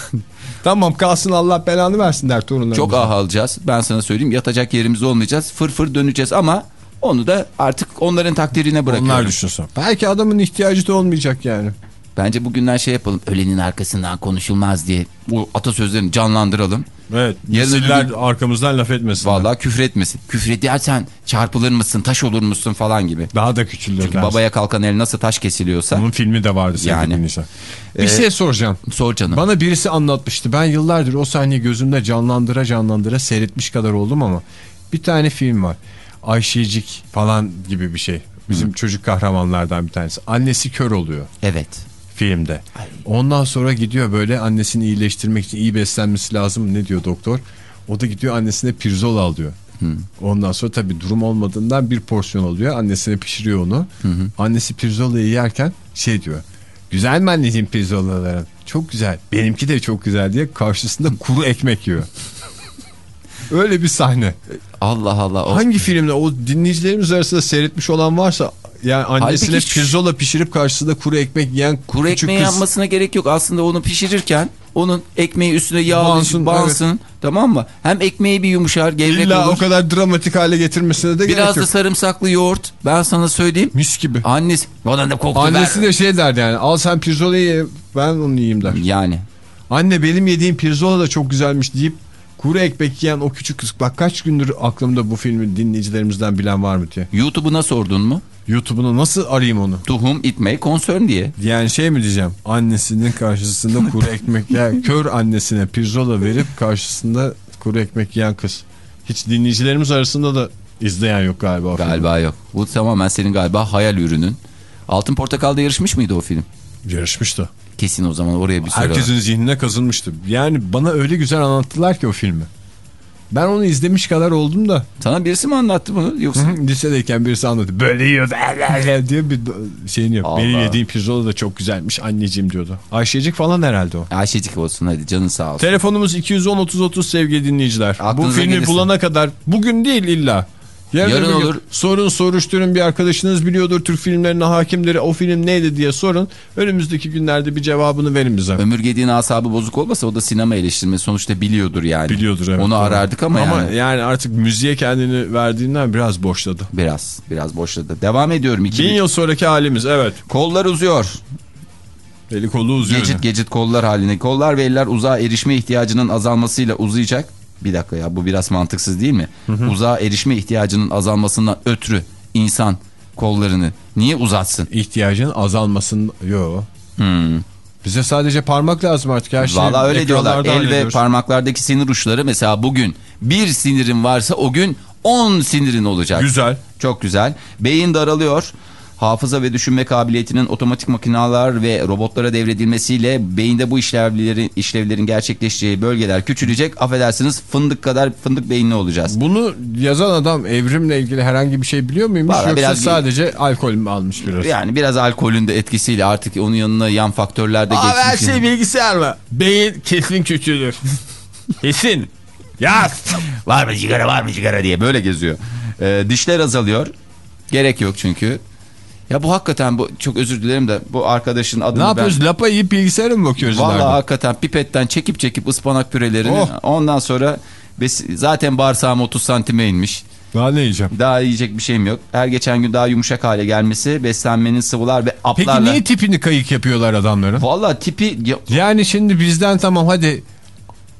[LAUGHS] tamam kalsın Allah belanı versin der torunlarımız. çok ah alacağız. Ben sana söyleyeyim yatacak yerimiz olmayacağız. Fır fır döneceğiz ama onu da artık onların takdirine bırakıyorum. Onlar düşünsün. Belki adamın ihtiyacı da olmayacak yani. Bence bugünden şey yapalım. Ölenin arkasından konuşulmaz diye. Bu atasözlerini canlandıralım. Evet. Nesiller öbür arkamızdan laf etmesin. Vallahi küfür etmesin. Küfür edersen çarpılır mısın, taş olur musun falan gibi. Daha da küçülür. Çünkü dersin. babaya kalkan el nasıl taş kesiliyorsa. Bunun filmi de vardı Yani. Bir Ee, şey soracağım. Sor canım. Bana birisi anlatmıştı. Ben yıllardır o sahneyi gözümde canlandıra canlandıra seyretmiş kadar oldum ama bir tane film var. Ayşecik falan gibi bir şey. Bizim çocuk kahramanlardan bir tanesi. Annesi kör oluyor Evet. filmde. Ondan sonra gidiyor böyle annesini iyileştirmek için iyi beslenmesi lazım. Ne diyor doktor? O da gidiyor annesine pirzol al diyor. Ondan sonra tabii durum olmadığından bir porsiyon alıyor. Annesine pişiriyor onu. Annesi pirzolayı yerken şey diyor. Güzel mi anneciğim pirzolaların? Çok güzel. Benimki de çok güzel diye karşısında kuru ekmek yiyor. [LAUGHS] Öyle bir sahne. Allah Allah. O... Hangi filmde o dinleyicilerimiz arasında seyretmiş olan varsa yani annesine Halbuki hiç- pirzola pişirip karşısında kuru ekmek yiyen Kuru ekmeği kız. yapmasına gerek yok. Aslında onu pişirirken onun ekmeği üstüne yağlı Bansın, bansın. Tamam mı? Hem ekmeği bir yumuşar, gevrek İlla olur. o kadar dramatik hale getirmesine de Biraz gerek da yok. sarımsaklı yoğurt. Ben sana söyleyeyim. Mis gibi. Annesi bana da koktu Annesi ver. de şey derdi yani al sen pirzolayı ye ben onu yiyeyim der. Yani. Anne benim yediğim pirzola da çok güzelmiş deyip kuru ekmek yiyen o küçük kız. Bak kaç gündür aklımda bu filmi dinleyicilerimizden bilen var mı diye. YouTube'una sordun mu? YouTube'unu nasıl arayayım onu? To whom it may concern diye. Yani şey mi diyeceğim annesinin karşısında [LAUGHS] kuru ekmek yiyen kör annesine pirzola verip karşısında kuru ekmek yiyen kız. Hiç dinleyicilerimiz arasında da izleyen yok galiba. o filmi. Galiba yok. Bu tamamen senin galiba hayal ürünün. Altın Portakal'da yarışmış mıydı o film? Yarışmıştı. Kesin o zaman oraya bir soru. Herkesin zihnine kazınmıştı. Yani bana öyle güzel anlattılar ki o filmi. Ben onu izlemiş kadar oldum da Sana birisi mi anlattı bunu yoksa? lisedeyken birisi anlattı. Böyle yiyordu diye bir şeyini yok. Allah. Benim yediğim pirzola da çok güzelmiş anneciğim diyordu. Ayşecik falan herhalde o. Ayşecik olsun hadi canın sağ olsun. Telefonumuz 210-30-30 sevgili dinleyiciler. Bu Aklınıza filmi gelirsin. bulana kadar bugün değil illa. Yarın, Yarın gün olur. Sorun soruşturun bir arkadaşınız biliyordur Türk filmlerine hakimleri o film neydi diye sorun. Önümüzdeki günlerde bir cevabını verin bize. Ömür Gedi'nin asabı bozuk olmasa o da sinema eleştirmesi sonuçta biliyordur yani. Biliyordur evet. Onu arardık ama, yani. yani artık müziğe kendini verdiğinden biraz boşladı. Biraz biraz boşladı. Devam ediyorum. Bin 2000. yıl sonraki halimiz evet. Kollar uzuyor. Eli kolu uzuyor. Gecit gecit kollar haline. Kollar ve eller uzağa erişme ihtiyacının azalmasıyla uzayacak. Bir dakika ya bu biraz mantıksız değil mi? Uzağa erişme ihtiyacının azalmasından ötürü insan kollarını niye uzatsın? İhtiyacın azalmasın. Yo. Hmm. Bize sadece parmak lazım artık her şey. Valla öyle diyorlar. El ve parmaklardaki sinir uçları mesela bugün bir sinirin varsa o gün 10 sinirin olacak. Güzel. Çok güzel. Beyin daralıyor. Hafıza ve düşünme kabiliyetinin otomatik makineler ve robotlara devredilmesiyle beyinde bu işlevlerin, işlevlerin gerçekleşeceği bölgeler küçülecek. Affedersiniz fındık kadar fındık beyinli olacağız. Bunu yazan adam evrimle ilgili herhangi bir şey biliyor muymuş Vallahi yoksa biraz- sadece alkol mü almış biraz? Yani biraz alkolün de etkisiyle artık onun yanına yan faktörler de geçmiş. şey bilgisayar mı? Beyin kesin küçülür. [LAUGHS] kesin. Yaz. Var mı sigara var mı sigara diye böyle geziyor. Ee, dişler azalıyor. Gerek yok çünkü. Ya bu hakikaten bu çok özür dilerim de bu arkadaşın adını Ne yapıyoruz? ben... Lapa yiyip bilgisayara mı bakıyoruz? Vallahi ileride? hakikaten pipetten çekip çekip ıspanak pürelerini Oh. ondan sonra zaten bağırsağım 30 santime inmiş. Daha ne yiyeceğim? Daha yiyecek bir şeyim yok. Her geçen gün daha yumuşak hale gelmesi beslenmenin sıvılar ve Peki aplarla. niye tipini kayık yapıyorlar adamların? Vallahi tipi ya- Yani şimdi bizden tamam hadi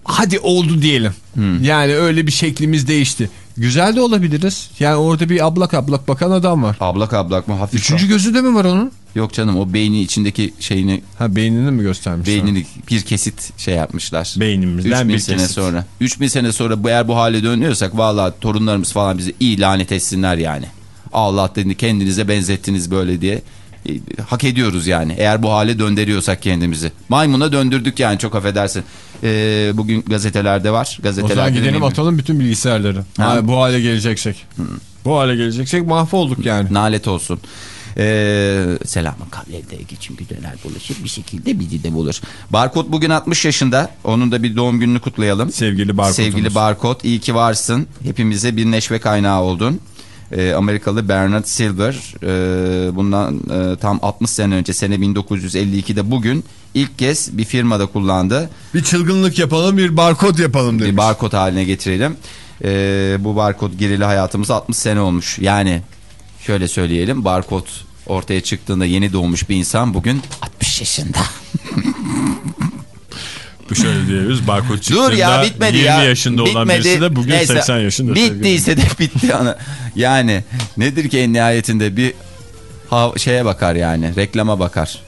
hadi oldu diyelim. Hmm. Yani öyle bir şeklimiz değişti. Güzel de olabiliriz. Yani orada bir ablak ablak bakan adam var. ablak ablak mı hafif. Üçüncü gözü de mi var onun? Yok canım o beyni içindeki şeyini Ha beynini mi göstermişler? beynini bir kesit şey yapmışlar. Beynimizden 3000 bir sene kesit. sonra. 3000 sene sonra eğer bu hale dönüyorsak vallahi torunlarımız falan bizi iyi lanet etsinler yani. Allah dedi kendinize benzettiniz böyle diye. E, hak ediyoruz yani. Eğer bu hale döndürüyorsak kendimizi. Maymuna döndürdük yani çok affedersin. E, bugün gazetelerde var. O Gazetelerde zaman gidelim atalım bütün bilgisayarları. Ha. Ha, bu hale geleceksek. Bu hale geleceksek mahvolduk yani. Nalet olsun. Ee, selamın kavlevdeki çünkü döner bulaşır bir şekilde bizi de bulur. Barkod bugün 60 yaşında. Onun da bir doğum gününü kutlayalım. Sevgili Barkod'umuz. Sevgili Barkod iyi ki varsın. Hepimize bir neşve kaynağı oldun. Ee, Amerikalı Bernard Silver e, bundan e, tam 60 sene önce sene 1952'de bugün ilk kez bir firmada kullandı. Bir çılgınlık yapalım bir barkod yapalım demiş. Bir barkod haline getirelim. Ee, bu barkod girili hayatımıza 60 sene olmuş. Yani şöyle söyleyelim barkod ortaya çıktığında yeni doğmuş bir insan bugün 60 kaç yaşında? [LAUGHS] Şöyle diyoruz barkod Dur çıktığında ya bitmedi 20 ya. yaşında olan Bitmedi. birisi de bugün Neyse, 80 yaşında. Bittiyse de bitti. Yani, yani nedir ki en nihayetinde bir şeye bakar yani reklama bakar.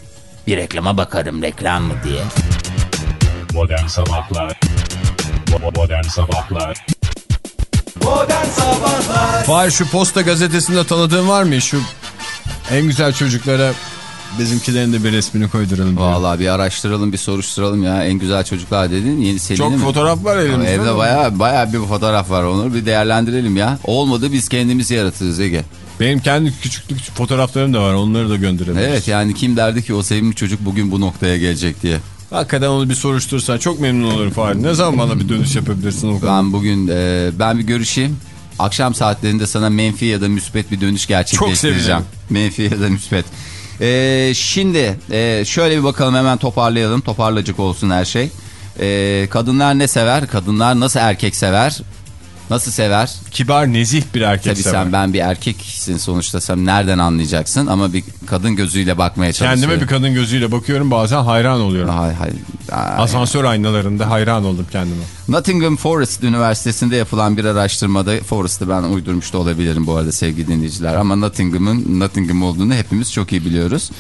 Bir reklama bakarım reklam mı diye. Modern Sabahlar Modern Sabahlar Modern Sabahlar Fahir şu posta gazetesinde tanıdığın var mı? Şu en güzel çocuklara bizimkilerin de bir resmini koyduralım. Vallahi bir araştıralım bir soruşturalım ya. En güzel çocuklar dedin yeni Selin'i Çok mi? fotoğraf var elimizde. Evde baya baya bir fotoğraf var onu bir değerlendirelim ya. Olmadı biz kendimiz yaratırız Ege. Benim kendi küçüklük fotoğraflarım da var. Onları da gönderelim. Evet yani kim derdi ki o sevimli çocuk bugün bu noktaya gelecek diye. Hakikaten onu bir soruştursan çok memnun olurum Fahir. Ne zaman bana bir dönüş yapabilirsin o kadar? Ben bugün e, ben bir görüşeyim. Akşam saatlerinde sana menfi ya da müspet bir dönüş gerçekleştireceğim. sevinirim. Menfi ya da müspet. E, şimdi e, şöyle bir bakalım hemen toparlayalım. Toparlacık olsun her şey. E, kadınlar ne sever? Kadınlar nasıl erkek sever? Nasıl sever? Kibar, nezih bir erkek Tabii sever. sen ben bir erkeksin sonuçta sen nereden anlayacaksın ama bir kadın gözüyle bakmaya çalışıyorum. Kendime bir kadın gözüyle bakıyorum bazen hayran oluyorum. Hay hay. Ay. Asansör aynalarında hayran oldum kendime. Nottingham Forest Üniversitesi'nde yapılan bir araştırmada Forest'ı ben uydurmuş da olabilirim bu arada sevgili dinleyiciler ama Nottingham'ın Nottingham olduğunu hepimiz çok iyi biliyoruz.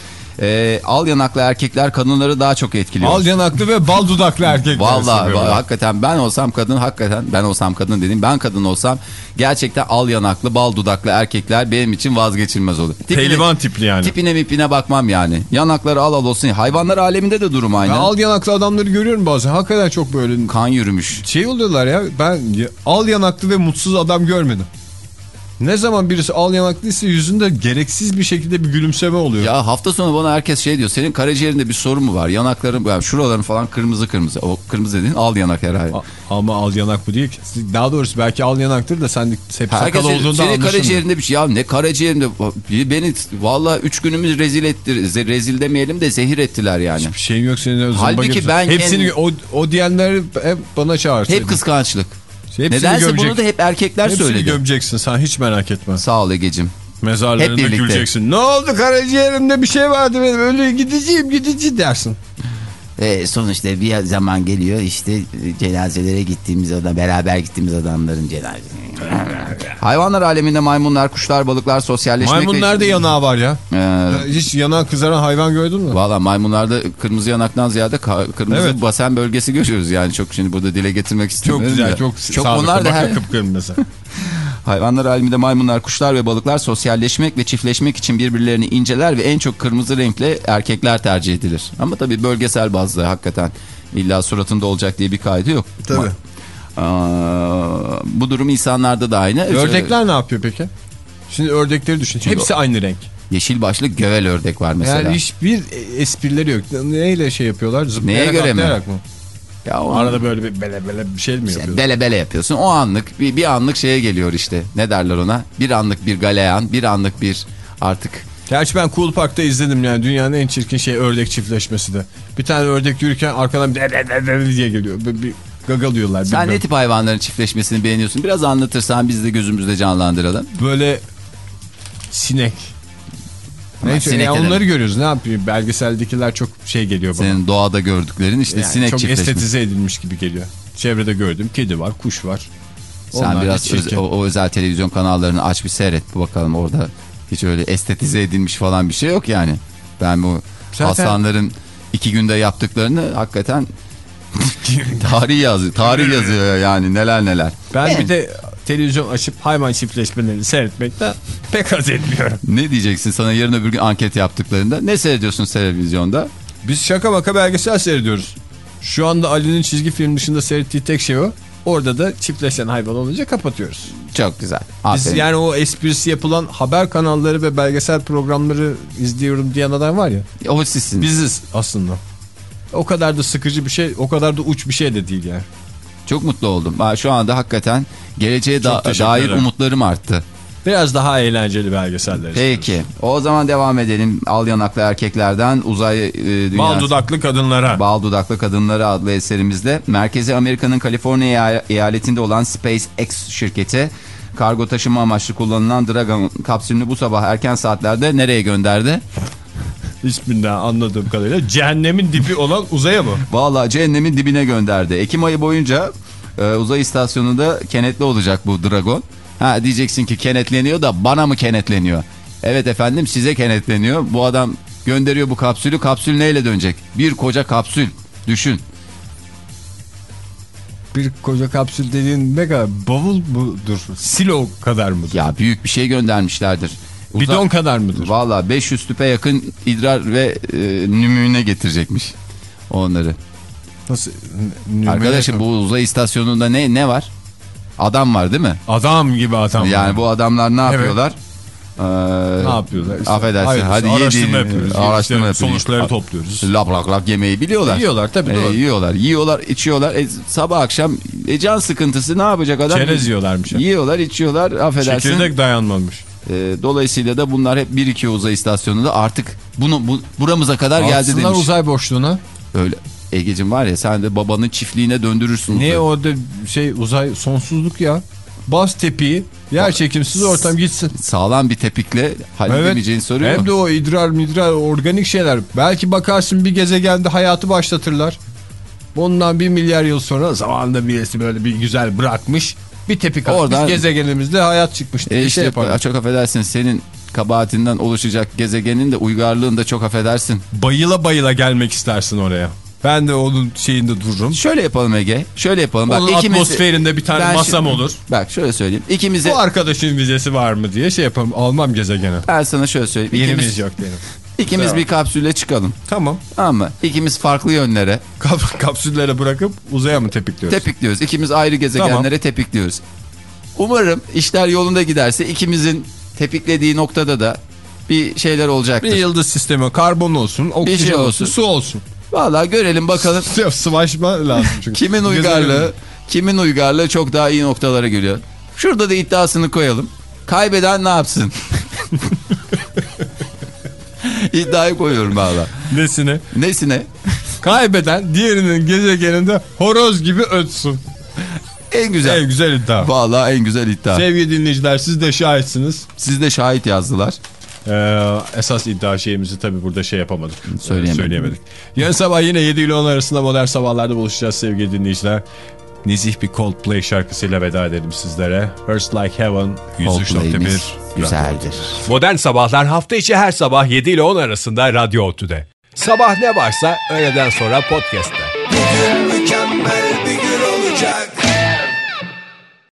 Ee, al yanaklı erkekler kadınları daha çok etkiliyor. Al yanaklı ve bal dudaklı erkekler. Vallahi seviyorum. va- hakikaten ben olsam kadın hakikaten ben olsam kadın dedim ben kadın olsam gerçekten al yanaklı bal dudaklı erkekler benim için vazgeçilmez olur. Tipine, Pehlivan tipli yani. tipine mipine bakmam yani. Yanakları al al olsun. Hayvanlar aleminde de durum aynı. Ben al yanaklı adamları görüyorum bazen. Hakikaten çok böyle Kan yürümüş. şey oluyorlar ya. Ben al yanaklı ve mutsuz adam görmedim. Ne zaman birisi al yanaklıysa yüzünde gereksiz bir şekilde bir gülümseme oluyor. Ya hafta sonu bana herkes şey diyor. Senin karaciğerinde bir sorun mu var? Yanakların, yani şuraların falan kırmızı kırmızı. O kırmızı dediğin al yanak herhalde. A- Ama al yanak bu değil ki. Daha doğrusu belki al yanaktır da sen hep Herkes sakal olduğunda senin karaciğerinde bir şey. Ya ne karaciğerinde? Beni valla üç günümüz rezil etti. ze- Rezil demeyelim de zehir ettiler yani. Bir şeyim yok senin. Halbuki ben Hepsini kendim- o, o diyenleri hep bana çağırsaydın. Hep kıskançlık. Hepsini Nedense gömecek. bunu da hep erkekler Hepsini söyledi. gömeceksin sen hiç merak etme. Sağ ol Ege'cim. Mezarlarında güleceksin. Ne oldu karaciğerimde bir şey vardı benim öyle gideceğim gidici dersin. E, sonuçta bir zaman geliyor işte e, cenazelere gittiğimiz adam beraber gittiğimiz adamların cenazeleri. [LAUGHS] Hayvanlar aleminde maymunlar, kuşlar, balıklar sosyalleşmek... Maymunlarda yanağı var ya. Ee, Hiç yanağı kızaran hayvan gördün mü? Valla maymunlarda kırmızı yanaktan ziyade kırmızı Evet. basen bölgesi görüyoruz yani çok şimdi burada dile getirmek Çok istemiyorum. güzel da. çok, çok sağlıklı. onlar da Bak her kıpkırmızı. [LAUGHS] hayvanlar aleminde maymunlar, kuşlar ve balıklar sosyalleşmek ve çiftleşmek için birbirlerini inceler ve en çok kırmızı renkli erkekler tercih edilir. Ama tabii bölgesel bazda hakikaten illa suratında olacak diye bir kaydı yok. Tabii. Aa, bu durum insanlarda da aynı. Ördekler ne yapıyor peki? Şimdi ördekleri düşün. Hepsi aynı renk. Yeşil başlı gövel ördek var mesela. Yani hiçbir esprileri yok. Neyle şey yapıyorlar? Zıplayarak Neye göre mi? mı? Ya o- Arada böyle bir bele bele bir şey mi İşte yapıyorlar? bele bele yapıyorsun. O anlık bir, bir anlık şeye geliyor işte. Ne derler ona? Bir anlık bir galeyan, bir anlık bir artık. Gerçi ben Cool Park'ta izledim yani dünyanın en çirkin şey ördek çiftleşmesi de. Bir tane ördek yürürken arkadan bir de de de de diye geliyor. Bir, bir gagalıyorlar. Sen bilmem. ne tip hayvanların çiftleşmesini beğeniyorsun? Biraz anlatırsan biz de gözümüzde canlandıralım. Böyle sinek. Neyse sinek ya de- onları görüyoruz. Ne yapıyor? Belgeseldekiler çok şey geliyor bana. Senin doğada gördüklerin işte Yani sinek çok çiftleşmesi. estetize edilmiş gibi geliyor. Çevrede gördüm. Kedi var, kuş var. Sen Onlar biraz öz- o, o özel televizyon kanallarını aç bir seyret bakalım orada hiç öyle estetize edilmiş falan bir şey yok yani. Ben bu Zaten- aslanların iki günde yaptıklarını hakikaten [LAUGHS] tarih yazıyor. Tarih yazıyor yani neler neler. Ben bir de televizyon açıp hayvan çiftleşmelerini seyretmekten pek haz etmiyorum. Ne diyeceksin sana yarın öbür gün anket yaptıklarında? Ne seyrediyorsun televizyonda? Biz şaka maka belgesel seyrediyoruz. Şu anda Ali'nin çizgi film dışında seyrettiği tek şey o. Orada da çiftleşen hayvan olunca kapatıyoruz. Çok güzel. Biz Aferin. yani o esprisi yapılan haber kanalları ve belgesel programları izliyorum diyen adam var ya. O sizsin. Biziz aslında. O kadar da sıkıcı bir şey, o kadar da uç bir şey de değil yani. Çok mutlu oldum. Şu anda hakikaten geleceğe da- dair umutlarım arttı. Biraz daha eğlenceli belgeseller. Peki. O zaman devam edelim. Al yanaklı erkeklerden uzay e, dünyası. Bal dudaklı kadınlara. Bal Dudaklı Kadınları adlı eserimizde Merkezi Amerika'nın Kaliforniya eya- eyaletinde olan SpaceX şirketi kargo taşıma amaçlı kullanılan Dragon kapsülünü bu sabah erken saatlerde nereye gönderdi? İsminden anladığım kadarıyla. Cehennemin dibi olan uzaya mı? Vallahi cehennemin dibine gönderdi. Ekim ayı boyunca e, uzay istasyonunda kenetli olacak bu Dragon. Ha diyeceksin ki kenetleniyor da bana mı kenetleniyor? Evet efendim size kenetleniyor. Bu adam gönderiyor bu kapsülü. Kapsül neyle dönecek? Bir koca kapsül. Düşün. Bir koca kapsül dediğin ne kadar bavul mudur? Silo kadar mıdır? Ya büyük bir şey göndermişlerdir. Uza- Bidon kadar mıdır? Valla 500 tüpe yakın idrar ve e, nümune getirecekmiş onları. Nasıl? Arkadaşım bu uzay istasyonunda ne ne var? Adam var değil mi? Adam gibi adam. Yani bu adamlar ne Evet. yapıyorlar? Ee, ne yapıyorlar? İşte affedersin hayırlısı, hadi araştırma yediğin- yapıyoruz. Araştırma İşte yapıyoruz. sonuçları topluyoruz. Lap lap lap yemeği biliyorlar. Yiyorlar tabii, Ee, yiyorlar. Yiyorlar, içiyorlar. E, sabah akşam e, can sıkıntısı ne yapacak adam? Çerez yiyorlarmış. Yiyorlar, içiyorlar. Affedersin. Çekirdek dayanmamış. Ee, dolayısıyla da bunlar hep 1-2 uzay istasyonunda artık bunu bu, buramıza kadar geldi Aslında demiş. uzay boşluğuna. Öyle. Egecim var ya sen de babanın çiftliğine döndürürsün. Ne o da şey uzay sonsuzluk ya. Bas tepiyi yer çekimsiz ortam gitsin. Sağlam bir tepikle halledemeyeceğini soruyor Hem de o idrar midrar organik şeyler. Belki bakarsın bir gezegende hayatı başlatırlar. Bundan bir milyar yıl sonra zamanında birisi böyle bir güzel bırakmış. Bir tepik atmış Oradan- gezegenimizde hayat çıkmış. E işte şey yaparlar. çok affedersin senin kabahatinden oluşacak gezegenin de uygarlığın da çok affedersin. Bayıla bayıla gelmek istersin oraya. Ben de onun şeyinde dururum. Şöyle yapalım Ege. Şöyle yapalım. Bak, Onun ikimiz- atmosferinde bir tane masam şi- olur. Bak şöyle söyleyeyim. İkimize Bu arkadaşın vizesi var mı diye şey yapalım. Almam gezegene. ben sana şöyle söyleyeyim. İkimiz, viz yok benim. [LAUGHS] ikimiz Tamam. bir kapsülle çıkalım. Tamam. Tamam mı? İkimiz farklı yönlere Kap [LAUGHS] kapsüllere bırakıp uzaya mı tepikliyoruz? tepikliyoruz. İkimiz ayrı gezegenlere Tamam. tepikliyoruz. Umarım işler yolunda giderse ikimizin tepiklediği noktada da bir şeyler olacaktır. bir yıldız sistemi karbon olsun, oksijen şey olsun, olsun. su olsun. Vallahi görelim bakalım [LAUGHS] Sıvaşma lazım çünkü. kimin uygarlığı kimin uygarlığı çok daha iyi noktalara geliyor. Şurada da iddiasını koyalım. Kaybeden ne yapsın? [LAUGHS] İddiayı koyuyorum valla. Nesine? Nesine? Kaybeden diğerinin gezegeninde horoz gibi ötsün. En güzel. En güzel iddia. Vallahi en güzel iddia. Sevgili dinleyiciler siz de şahitsiniz. Siz de şahit yazdılar. Ee, esas iddia şeyimizi tabii burada şey yapamadık. Söyleyemedik. Söyleyemedik. Yarın sabah yine 7 ile 10 arasında modern sabahlarda buluşacağız sevgili dinleyiciler. Nezih bir Coldplay şarkısıyla veda edelim sizlere. First Like Heaven 103.1 Coldplay'imiz güzeldir. Modern Sabahlar hafta içi her sabah 7 ile 10 arasında Radyo Otü'de. Sabah ne varsa öğleden sonra podcast'te. Bugün mükemmel bir gün olacak